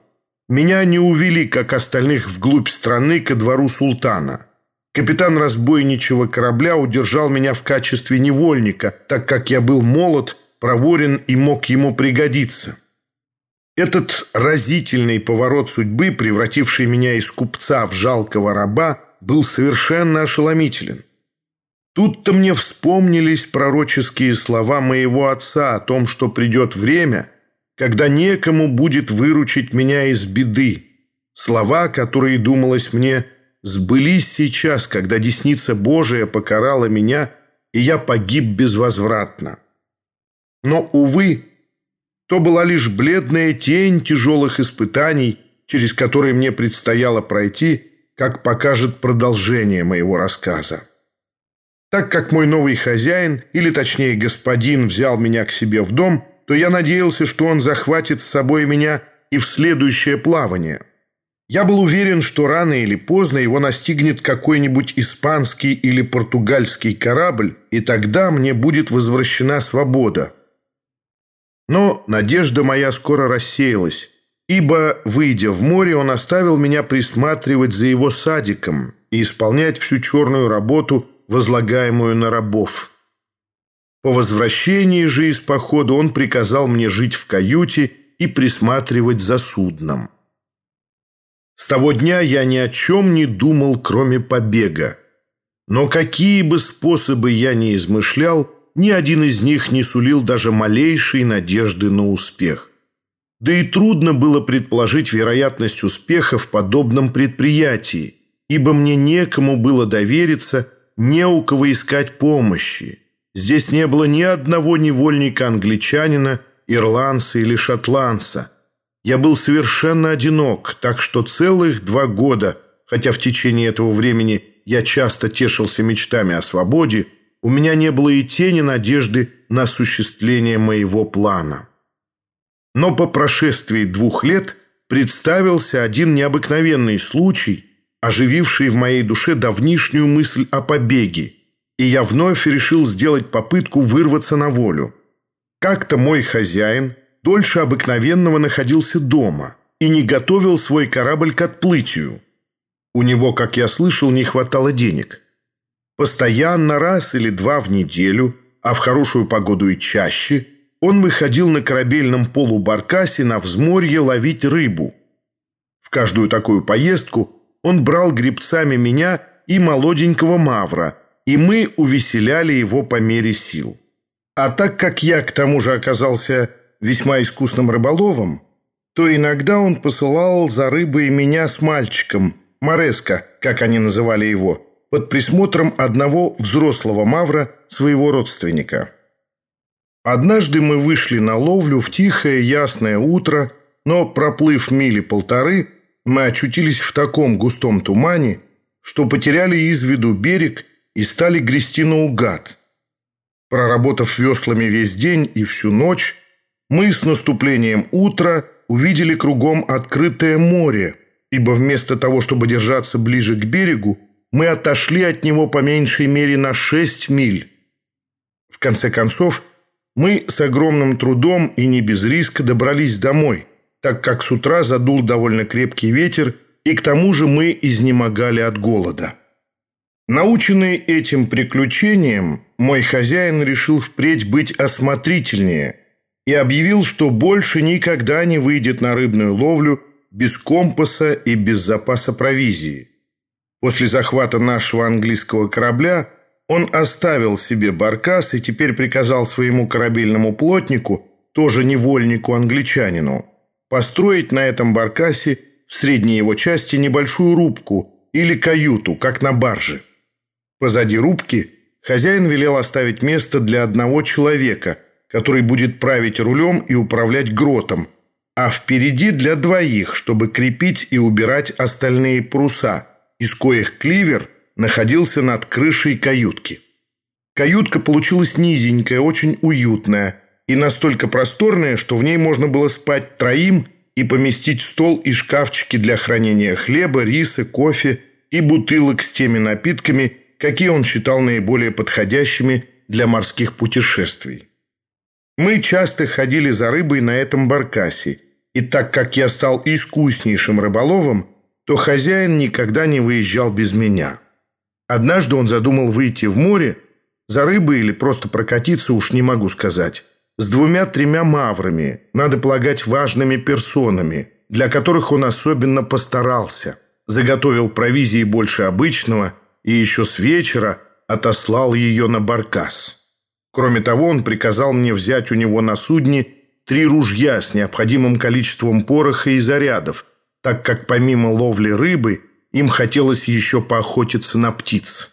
Меня не увели, как остальных, вглубь страны ко двору султана. Капитан разбойничего корабля удержал меня в качестве невольника, так как я был молод, проворен и мог ему пригодиться. Этот разительный поворот судьбы, превративший меня из купца в жалкого раба, был совершенно ошеломителен. Тут-то мне вспомнились пророческие слова моего отца о том, что придет время, когда некому будет выручить меня из беды. Слова, которые, думалось мне, сбылись сейчас, когда десница Божия покарала меня, и я погиб безвозвратно. Но, увы, то была лишь бледная тень тяжелых испытаний, через которые мне предстояло пройти, как покажет продолжение моего рассказа. Так как мой новый хозяин, или точнее господин, взял меня к себе в дом, то я надеялся, что он захватит с собой меня и в следующее плавание. Я был уверен, что рано или поздно его настигнет какой-нибудь испанский или португальский корабль, и тогда мне будет возвращена свобода. Но надежда моя скоро рассеялась, ибо, выйдя в море, он оставил меня присматривать за его садиком и исполнять всю черную работу – возлагаемую на рабов. По возвращении же из похода он приказал мне жить в каюте и присматривать за судном. С того дня я ни о чем не думал, кроме побега. Но какие бы способы я ни измышлял, ни один из них не сулил даже малейшей надежды на успех. Да и трудно было предположить вероятность успеха в подобном предприятии, ибо мне некому было довериться – не у кого искать помощи. Здесь не было ни одного невольника-англичанина, ирландца или шотландца. Я был совершенно одинок, так что целых два года, хотя в течение этого времени я часто тешился мечтами о свободе, у меня не было и тени надежды на осуществление моего плана. Но по прошествии двух лет представился один необыкновенный случай – ожививший в моей душе давнишнюю мысль о побеге, и я вновь решил сделать попытку вырваться на волю. Как-то мой хозяин дольше обыкновенного находился дома и не готовил свой корабль к отплытию. У него, как я слышал, не хватало денег. Постоянно раз или два в неделю, а в хорошую погоду и чаще, он выходил на корабельном полубаркасе на взморье ловить рыбу. В каждую такую поездку – он брал гребцами меня и молоденького Мавра, и мы увеселяли его по мере сил. А так как я к тому же оказался весьма искусным рыболовом, то иногда он посылал за рыбой меня с мальчиком, Мореско, как они называли его, под присмотром одного взрослого мавра, своего родственника. Однажды мы вышли на ловлю в тихое ясное утро, но, проплыв мили полторы, мы очутились в таком густом тумане, что потеряли из виду берег и стали грести наугад. Проработав веслами весь день и всю ночь, мы с наступлением утра увидели кругом открытое море, ибо вместо того, чтобы держаться ближе к берегу, мы отошли от него по меньшей мере на шесть миль. В конце концов, мы с огромным трудом и не без риска добрались домой – так как с утра задул довольно крепкий ветер, и к тому же мы изнемогали от голода. Наученный этим приключением, мой хозяин решил впредь быть осмотрительнее и объявил, что больше никогда не выйдет на рыбную ловлю без компаса и без запаса провизии. После захвата нашего английского корабля он оставил себе баркас и теперь приказал своему корабельному плотнику, тоже невольнику-англичанину, построить на этом баркасе в средней его части небольшую рубку или каюту, как на барже. Позади рубки хозяин велел оставить место для одного человека, который будет править рулем и управлять гротом, а впереди для двоих, чтобы крепить и убирать остальные паруса, из коих кливер находился над крышей каютки. Каютка получилась низенькая, очень уютная и настолько просторная, что в ней можно было спать троим и поместить стол и шкафчики для хранения хлеба, риса, кофе и бутылок с теми напитками, какие он считал наиболее подходящими для морских путешествий. Мы часто ходили за рыбой на этом баркасе, и так как я стал искуснейшим рыболовом, то хозяин никогда не выезжал без меня. Однажды он задумал выйти в море за рыбой или просто прокатиться, уж не могу сказать с двумя-тремя маврами, надо полагать, важными персонами, для которых он особенно постарался. Заготовил провизии больше обычного и еще с вечера отослал ее на баркас. Кроме того, он приказал мне взять у него на судне три ружья с необходимым количеством пороха и зарядов, так как помимо ловли рыбы им хотелось еще поохотиться на птиц.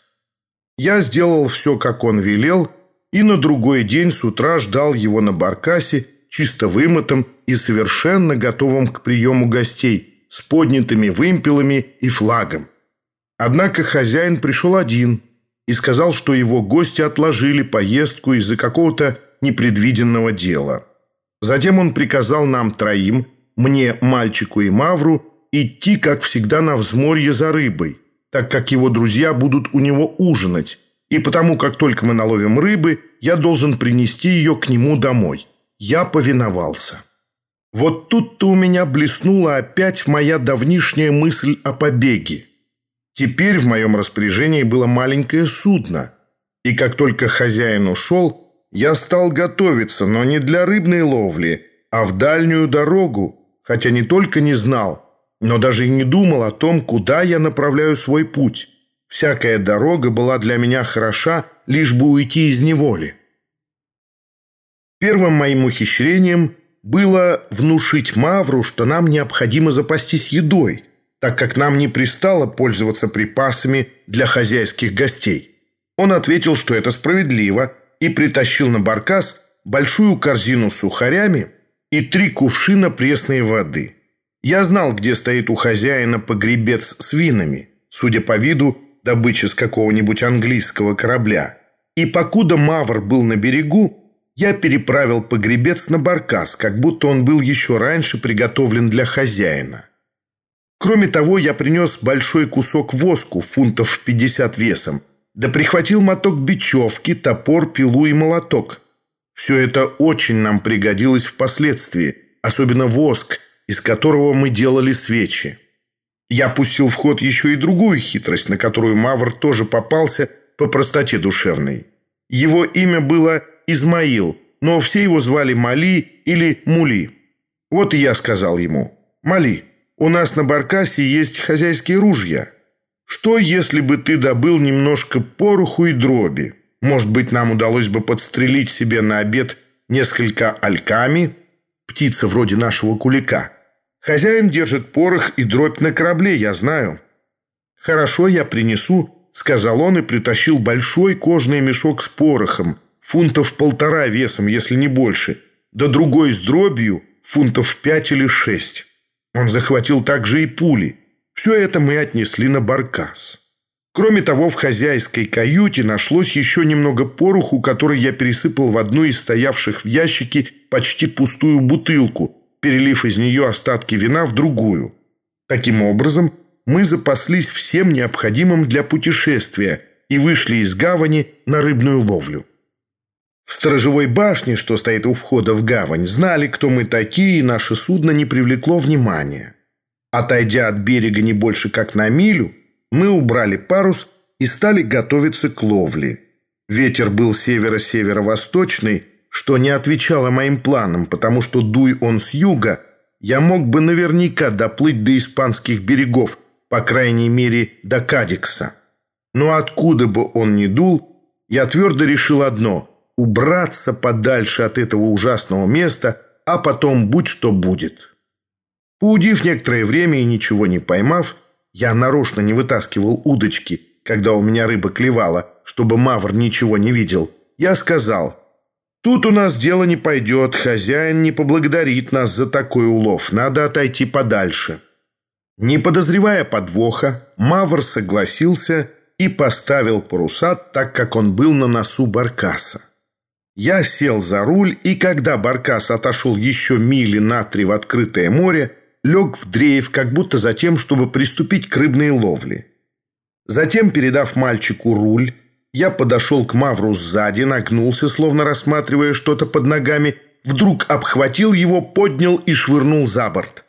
Я сделал все, как он велел, и на другой день с утра ждал его на баркасе, чисто вымытым и совершенно готовым к приему гостей, с поднятыми вымпелами и флагом. Однако хозяин пришел один и сказал, что его гости отложили поездку из-за какого-то непредвиденного дела. Затем он приказал нам троим, мне, мальчику и Мавру, идти, как всегда, на взморье за рыбой, так как его друзья будут у него ужинать, и потому как только мы наловим рыбы, я должен принести ее к нему домой. Я повиновался. Вот тут-то у меня блеснула опять моя давнишняя мысль о побеге. Теперь в моем распоряжении было маленькое судно, и как только хозяин ушел, я стал готовиться, но не для рыбной ловли, а в дальнюю дорогу, хотя не только не знал, но даже и не думал о том, куда я направляю свой путь. Всякая дорога была для меня хороша, лишь бы уйти из неволи. Первым моим ухищрением было внушить Мавру, что нам необходимо запастись едой, так как нам не пристало пользоваться припасами для хозяйских гостей. Он ответил, что это справедливо, и притащил на баркас большую корзину с сухарями и три кувшина пресной воды. Я знал, где стоит у хозяина погребец с винами. Судя по виду, добыча с какого-нибудь английского корабля. И покуда Мавр был на берегу, я переправил погребец на баркас, как будто он был еще раньше приготовлен для хозяина. Кроме того, я принес большой кусок воску, фунтов 50 весом, да прихватил моток бечевки, топор, пилу и молоток. Все это очень нам пригодилось впоследствии, особенно воск, из которого мы делали свечи. Я пустил в ход еще и другую хитрость, на которую Мавр тоже попался по простоте душевной. Его имя было Измаил, но все его звали Мали или Мули. Вот и я сказал ему, «Мали, у нас на Баркасе есть хозяйские ружья. Что, если бы ты добыл немножко пороху и дроби? Может быть, нам удалось бы подстрелить себе на обед несколько альками, птица вроде нашего кулика». Хозяин держит порох и дробь на корабле, я знаю». «Хорошо, я принесу», — сказал он и притащил большой кожаный мешок с порохом, фунтов полтора весом, если не больше, да другой с дробью, фунтов пять или шесть. Он захватил также и пули. Все это мы отнесли на баркас. Кроме того, в хозяйской каюте нашлось еще немного пороху, который я пересыпал в одну из стоявших в ящике почти пустую бутылку, перелив из нее остатки вина в другую. Таким образом, мы запаслись всем необходимым для путешествия и вышли из гавани на рыбную ловлю. В сторожевой башне, что стоит у входа в гавань, знали, кто мы такие, и наше судно не привлекло внимания. Отойдя от берега не больше как на милю, мы убрали парус и стали готовиться к ловле. Ветер был северо-северо-восточный, что не отвечало моим планам, потому что, дуй он с юга, я мог бы наверняка доплыть до испанских берегов, по крайней мере, до Кадикса. Но откуда бы он ни дул, я твердо решил одно – убраться подальше от этого ужасного места, а потом будь что будет. Поудив некоторое время и ничего не поймав, я нарочно не вытаскивал удочки, когда у меня рыба клевала, чтобы Мавр ничего не видел. Я сказал, «Тут у нас дело не пойдет, хозяин не поблагодарит нас за такой улов, надо отойти подальше». Не подозревая подвоха, Мавр согласился и поставил паруса, так как он был на носу баркаса. Я сел за руль, и когда баркас отошел еще мили на три в открытое море, лег в дрейф, как будто за тем, чтобы приступить к рыбной ловле. Затем, передав мальчику руль, я подошел к Мавру сзади, нагнулся, словно рассматривая что-то под ногами, вдруг обхватил его, поднял и швырнул за борт.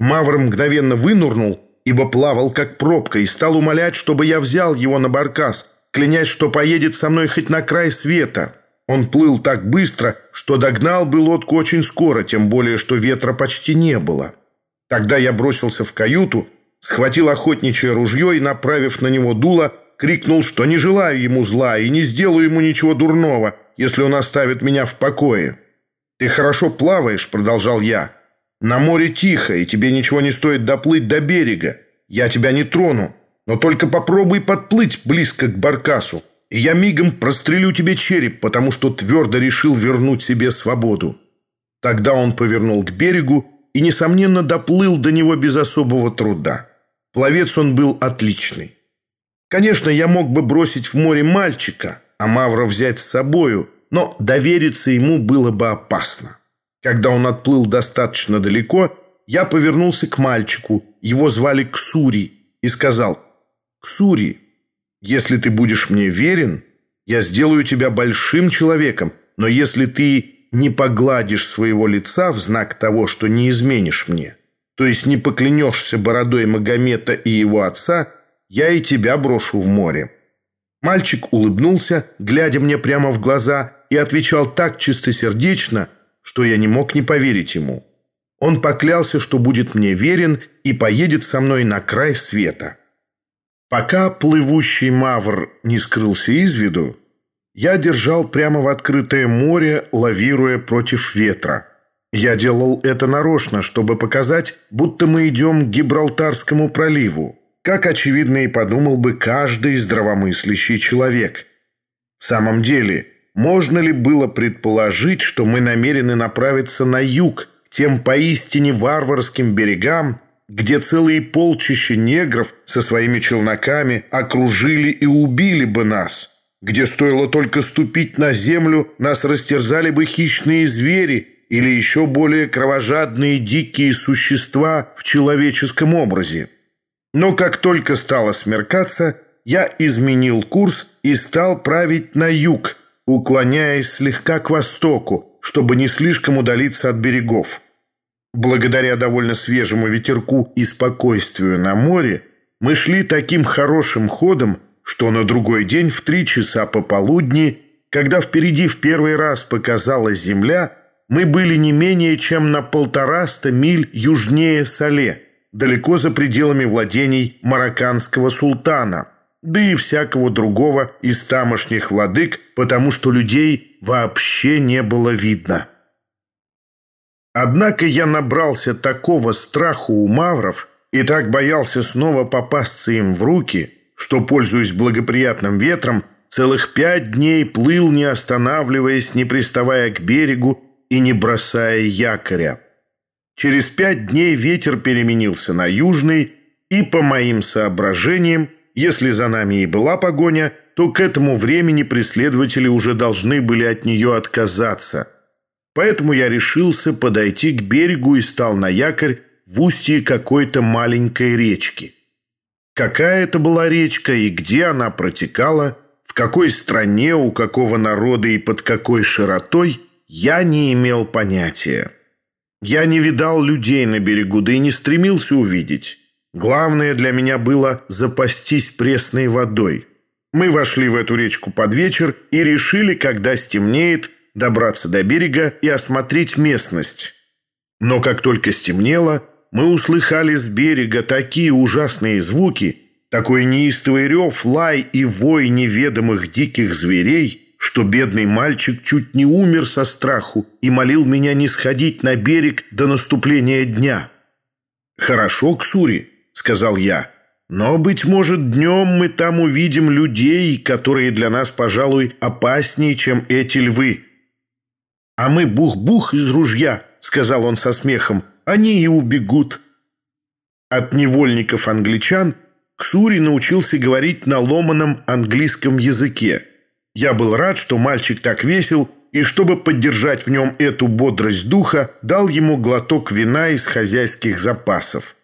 Мавр мгновенно вынурнул, ибо плавал как пробка, и стал умолять, чтобы я взял его на баркас, клянясь, что поедет со мной хоть на край света. Он плыл так быстро, что догнал бы лодку очень скоро, тем более, что ветра почти не было. Тогда я бросился в каюту, схватил охотничье ружье и, направив на него дуло, крикнул, что не желаю ему зла и не сделаю ему ничего дурного, если он оставит меня в покое. «Ты хорошо плаваешь», — продолжал я. На море тихо, и тебе ничего не стоит доплыть до берега. Я тебя не трону, но только попробуй подплыть близко к баркасу, и я мигом прострелю тебе череп, потому что твердо решил вернуть себе свободу». Тогда он повернул к берегу и, несомненно, доплыл до него без особого труда. Пловец он был отличный. Конечно, я мог бы бросить в море мальчика, а Мавра взять с собою, но довериться ему было бы опасно. Когда он отплыл достаточно далеко, я повернулся к мальчику, его звали Ксури, и сказал, «Ксури, если ты будешь мне верен, я сделаю тебя большим человеком, но если ты не погладишь своего лица в знак того, что не изменишь мне, то есть не поклянешься бородой Магомета и его отца, я и тебя брошу в море». Мальчик улыбнулся, глядя мне прямо в глаза, и отвечал так чистосердечно, что я не мог не поверить ему. Он поклялся, что будет мне верен и поедет со мной на край света. Пока плывущий мавр не скрылся из виду, я держал прямо в открытое море, лавируя против ветра. Я делал это нарочно, чтобы показать, будто мы идем к Гибралтарскому проливу, как, очевидно, и подумал бы каждый здравомыслящий человек. В самом деле – можно ли было предположить, что мы намерены направиться на юг, тем поистине варварским берегам, где целые полчища негров со своими челноками окружили и убили бы нас, где стоило только ступить на землю, нас растерзали бы хищные звери или еще более кровожадные дикие существа в человеческом образе. Но как только стало смеркаться, я изменил курс и стал править на юг – уклоняясь слегка к востоку, чтобы не слишком удалиться от берегов. Благодаря довольно свежему ветерку и спокойствию на море, мы шли таким хорошим ходом, что на другой день в три часа пополудни, когда впереди в первый раз показалась земля, мы были не менее чем на полтораста миль южнее Сале, далеко за пределами владений марокканского султана – да и всякого другого из тамошних владык, потому что людей вообще не было видно. Однако я набрался такого страху у мавров и так боялся снова попасться им в руки, что, пользуясь благоприятным ветром, целых пять дней плыл, не останавливаясь, не приставая к берегу и не бросая якоря. Через пять дней ветер переменился на южный, и, по моим соображениям, если за нами и была погоня, то к этому времени преследователи уже должны были от нее отказаться. Поэтому я решился подойти к берегу и стал на якорь в устье какой-то маленькой речки. Какая это была речка и где она протекала, в какой стране, у какого народа и под какой широтой, я не имел понятия. Я не видал людей на берегу, да и не стремился увидеть. Главное для меня было запастись пресной водой. Мы вошли в эту речку под вечер и решили, когда стемнеет, добраться до берега и осмотреть местность. Но как только стемнело, мы услыхали с берега такие ужасные звуки, такой неистовый рев, лай и вой неведомых диких зверей, что бедный мальчик чуть не умер со страху и молил меня не сходить на берег до наступления дня. «Хорошо, Ксури», — сказал я. «Но, быть может, днем мы там увидим людей, которые для нас, пожалуй, опаснее, чем эти львы». «А мы бух-бух из ружья», — сказал он со смехом. «Они и убегут». От невольников англичан Ксури научился говорить на ломаном английском языке. Я был рад, что мальчик так весел, и чтобы поддержать в нем эту бодрость духа, дал ему глоток вина из хозяйских запасов.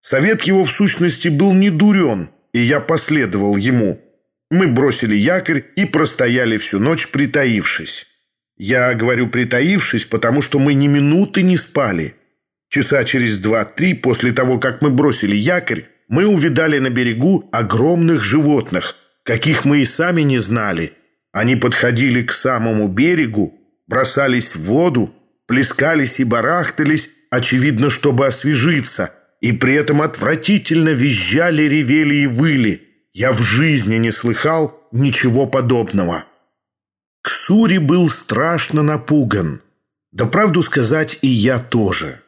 Совет его, в сущности, был не дурен, и я последовал ему. Мы бросили якорь и простояли всю ночь, притаившись. Я говорю «притаившись», потому что мы ни минуты не спали. Часа через два-три после того, как мы бросили якорь, мы увидали на берегу огромных животных, каких мы и сами не знали – они подходили к самому берегу, бросались в воду, плескались и барахтались, очевидно, чтобы освежиться, и при этом отвратительно визжали, ревели и выли. Я в жизни не слыхал ничего подобного. Ксури был страшно напуган. Да правду сказать, и я тоже.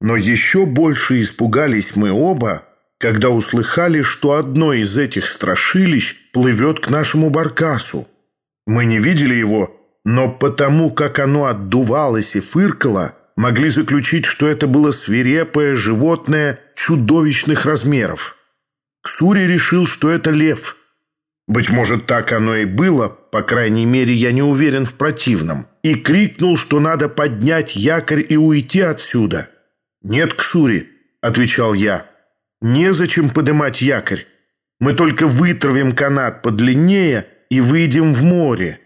Но еще больше испугались мы оба, когда услыхали, что одно из этих страшилищ плывет к нашему баркасу. Мы не видели его, но потому, как оно отдувалось и фыркало, могли заключить, что это было свирепое животное чудовищных размеров. Ксури решил, что это лев. Быть может, так оно и было, по крайней мере, я не уверен в противном, и крикнул, что надо поднять якорь и уйти отсюда. «Нет, Ксури», — отвечал я, — «незачем поднимать якорь. Мы только вытравим канат подлиннее — и выйдем в море.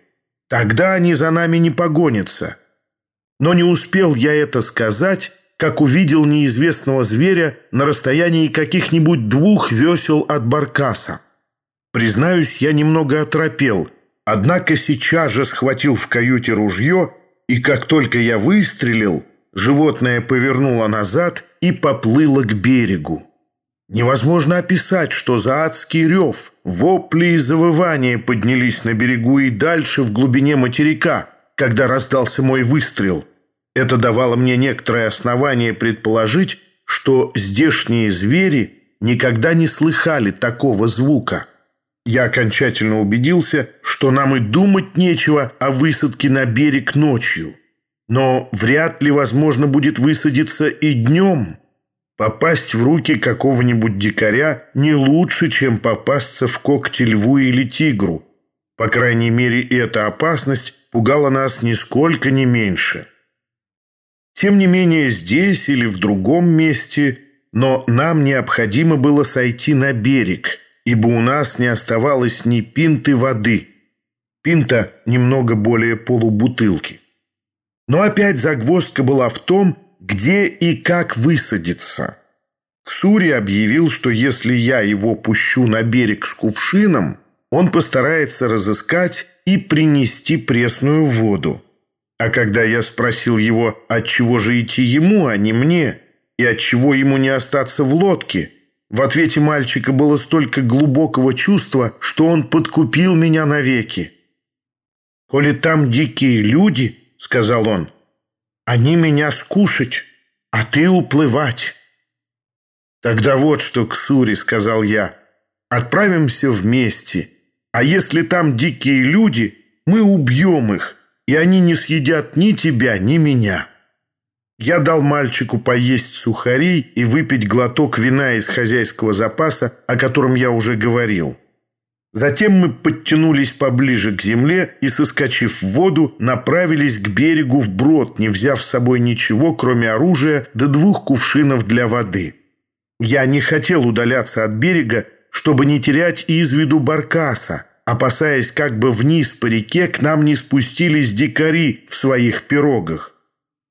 Тогда они за нами не погонятся. Но не успел я это сказать, как увидел неизвестного зверя на расстоянии каких-нибудь двух весел от баркаса. Признаюсь, я немного оторопел, однако сейчас же схватил в каюте ружье, и как только я выстрелил, животное повернуло назад и поплыло к берегу. Невозможно описать, что за адский рев, вопли и завывания поднялись на берегу и дальше в глубине материка, когда раздался мой выстрел. Это давало мне некоторое основание предположить, что здешние звери никогда не слыхали такого звука. Я окончательно убедился, что нам и думать нечего о высадке на берег ночью. Но вряд ли возможно будет высадиться и днем – Попасть в руки какого-нибудь дикаря не лучше, чем попасться в когти льву или тигру. По крайней мере, эта опасность пугала нас нисколько не меньше. Тем не менее, здесь или в другом месте, но нам необходимо было сойти на берег, ибо у нас не оставалось ни пинты воды. Пинта немного более полубутылки. Но опять загвоздка была в том, где и как высадиться. Ксури объявил, что если я его пущу на берег с кувшином, он постарается разыскать и принести пресную воду. А когда я спросил его, от чего же идти ему, а не мне, и от чего ему не остаться в лодке, в ответе мальчика было столько глубокого чувства, что он подкупил меня навеки. «Коли там дикие люди, — сказал он, они меня скушать, а ты уплывать. Тогда вот что, Ксури, сказал я, отправимся вместе. А если там дикие люди, мы убьем их, и они не съедят ни тебя, ни меня. Я дал мальчику поесть сухарей и выпить глоток вина из хозяйского запаса, о котором я уже говорил. Затем мы подтянулись поближе к земле и, соскочив в воду, направились к берегу вброд, не взяв с собой ничего, кроме оружия до двух кувшинов для воды. Я не хотел удаляться от берега, чтобы не терять из виду баркаса, опасаясь, как бы вниз по реке к нам не спустились дикари в своих пирогах.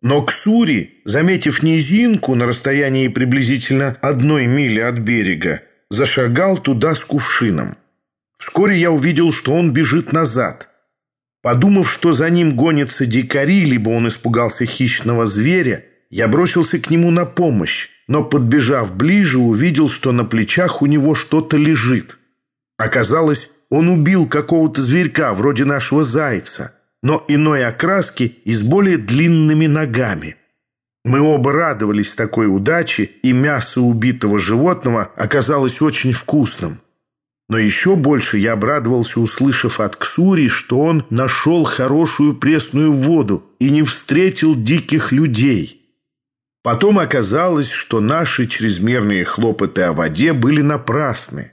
Но Ксури, заметив низинку на расстоянии приблизительно одной мили от берега, зашагал туда с кувшином. Вскоре я увидел, что он бежит назад. Подумав, что за ним гонятся дикари, либо он испугался хищного зверя, я бросился к нему на помощь, но, подбежав ближе, увидел, что на плечах у него что-то лежит. Оказалось, он убил какого-то зверька, вроде нашего зайца, но иной окраски и с более длинными ногами. Мы оба радовались такой удаче, и мясо убитого животного оказалось очень вкусным. Но еще больше я обрадовался, услышав от Ксури, что он нашел хорошую пресную воду и не встретил диких людей. Потом оказалось, что наши чрезмерные хлопоты о воде были напрасны.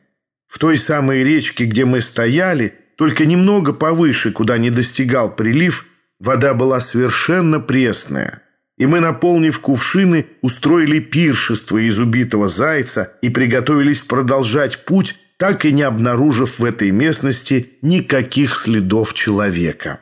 В той самой речке, где мы стояли, только немного повыше, куда не достигал прилив, вода была совершенно пресная и мы, наполнив кувшины, устроили пиршество из убитого зайца и приготовились продолжать путь, так и не обнаружив в этой местности никаких следов человека.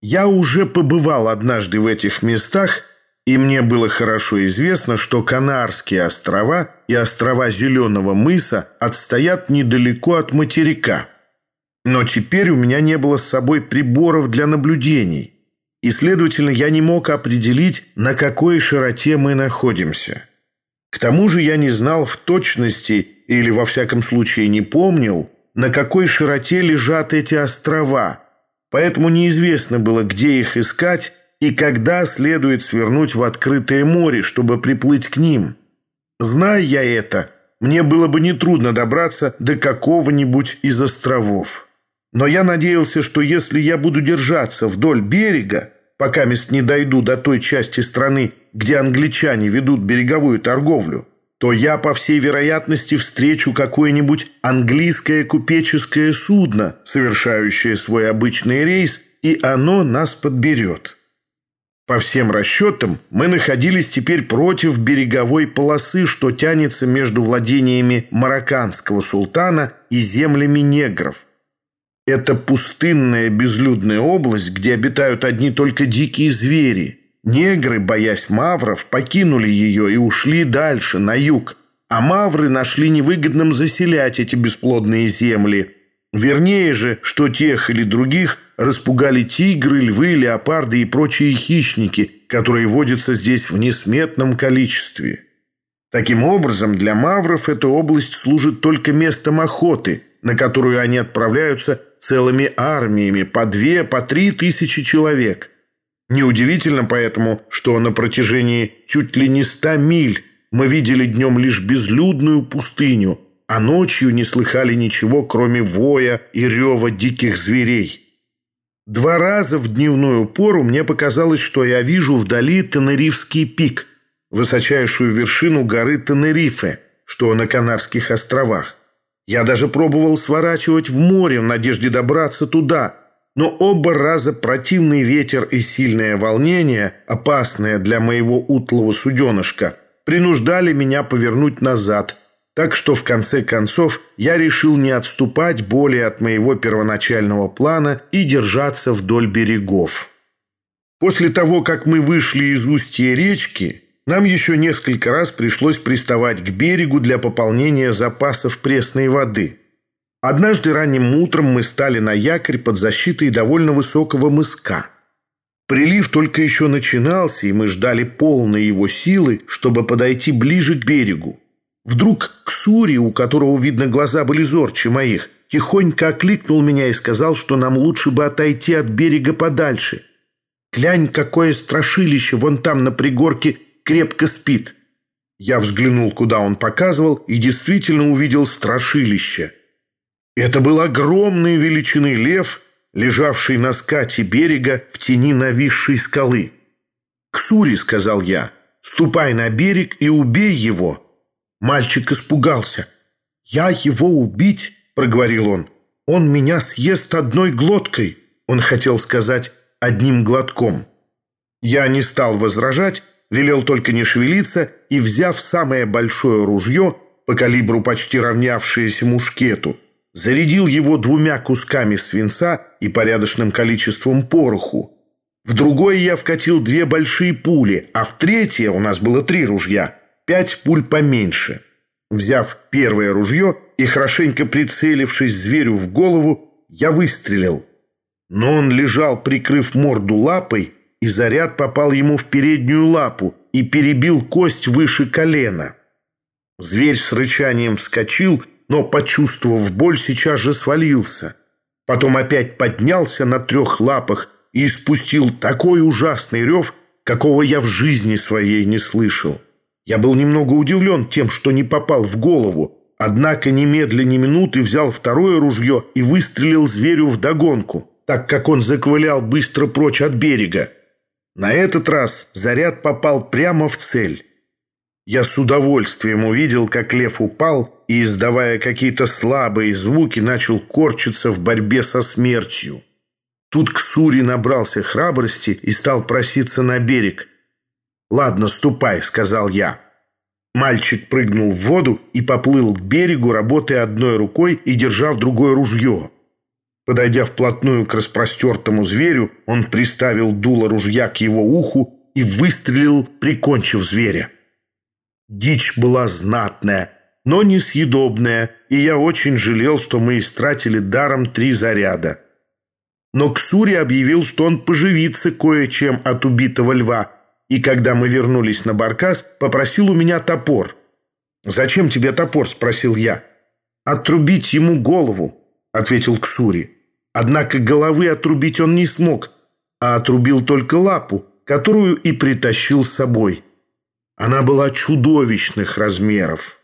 Я уже побывал однажды в этих местах, и мне было хорошо известно, что Канарские острова и острова Зеленого мыса отстоят недалеко от материка. Но теперь у меня не было с собой приборов для наблюдений и, следовательно, я не мог определить, на какой широте мы находимся. К тому же я не знал в точности, или во всяком случае не помнил, на какой широте лежат эти острова, поэтому неизвестно было, где их искать и когда следует свернуть в открытое море, чтобы приплыть к ним. Зная я это, мне было бы нетрудно добраться до какого-нибудь из островов. Но я надеялся, что если я буду держаться вдоль берега, пока мест не дойду до той части страны, где англичане ведут береговую торговлю, то я, по всей вероятности, встречу какое-нибудь английское купеческое судно, совершающее свой обычный рейс, и оно нас подберет. По всем расчетам, мы находились теперь против береговой полосы, что тянется между владениями марокканского султана и землями негров – это пустынная безлюдная область, где обитают одни только дикие звери. Негры, боясь мавров, покинули ее и ушли дальше, на юг. А мавры нашли невыгодным заселять эти бесплодные земли. Вернее же, что тех или других распугали тигры, львы, леопарды и прочие хищники, которые водятся здесь в несметном количестве. Таким образом, для мавров эта область служит только местом охоты, на которую они отправляются целыми армиями, по две, по три тысячи человек. Неудивительно поэтому, что на протяжении чуть ли не ста миль мы видели днем лишь безлюдную пустыню, а ночью не слыхали ничего, кроме воя и рева диких зверей. Два раза в дневную пору мне показалось, что я вижу вдали Тенерифский пик, высочайшую вершину горы Тенерифе, что на Канарских островах. Я даже пробовал сворачивать в море в надежде добраться туда, но оба раза противный ветер и сильное волнение, опасное для моего утлого суденышка, принуждали меня повернуть назад, так что в конце концов я решил не отступать более от моего первоначального плана и держаться вдоль берегов. После того, как мы вышли из устья речки, нам еще несколько раз пришлось приставать к берегу для пополнения запасов пресной воды. Однажды ранним утром мы стали на якорь под защитой довольно высокого мыска. Прилив только еще начинался, и мы ждали полной его силы, чтобы подойти ближе к берегу. Вдруг Ксури, у которого, видно, глаза были зорче моих, тихонько окликнул меня и сказал, что нам лучше бы отойти от берега подальше. «Глянь, какое страшилище вон там на пригорке крепко спит. Я взглянул, куда он показывал, и действительно увидел страшилище. Это был огромный величины лев, лежавший на скате берега в тени нависшей скалы. «Ксури», — сказал я, — «ступай на берег и убей его». Мальчик испугался. «Я его убить?» — проговорил он. «Он меня съест одной глоткой», — он хотел сказать одним глотком. Я не стал возражать, велел только не шевелиться и, взяв самое большое ружье, по калибру почти равнявшееся мушкету, зарядил его двумя кусками свинца и порядочным количеством пороху. В другое я вкатил две большие пули, а в третье у нас было три ружья, пять пуль поменьше. Взяв первое ружье и хорошенько прицелившись зверю в голову, я выстрелил. Но он лежал, прикрыв морду лапой, и заряд попал ему в переднюю лапу и перебил кость выше колена. Зверь с рычанием вскочил, но, почувствовав боль, сейчас же свалился. Потом опять поднялся на трех лапах и испустил такой ужасный рев, какого я в жизни своей не слышал. Я был немного удивлен тем, что не попал в голову, однако немедленно минуты взял второе ружье и выстрелил зверю вдогонку, так как он заковылял быстро прочь от берега. На этот раз заряд попал прямо в цель. Я с удовольствием увидел, как лев упал и, издавая какие-то слабые звуки, начал корчиться в борьбе со смертью. Тут Ксури набрался храбрости и стал проситься на берег. «Ладно, ступай», — сказал я. Мальчик прыгнул в воду и поплыл к берегу, работая одной рукой и держа в другое ружье. Подойдя вплотную к распростертому зверю, он приставил дуло ружья к его уху и выстрелил, прикончив зверя. Дичь была знатная, но несъедобная, и я очень жалел, что мы истратили даром три заряда. Но Ксури объявил, что он поживится кое-чем от убитого льва, и когда мы вернулись на баркас, попросил у меня топор. «Зачем тебе топор?» – спросил я. «Отрубить ему голову», – ответил Ксури. Однако головы отрубить он не смог, а отрубил только лапу, которую и притащил с собой. Она была чудовищных размеров.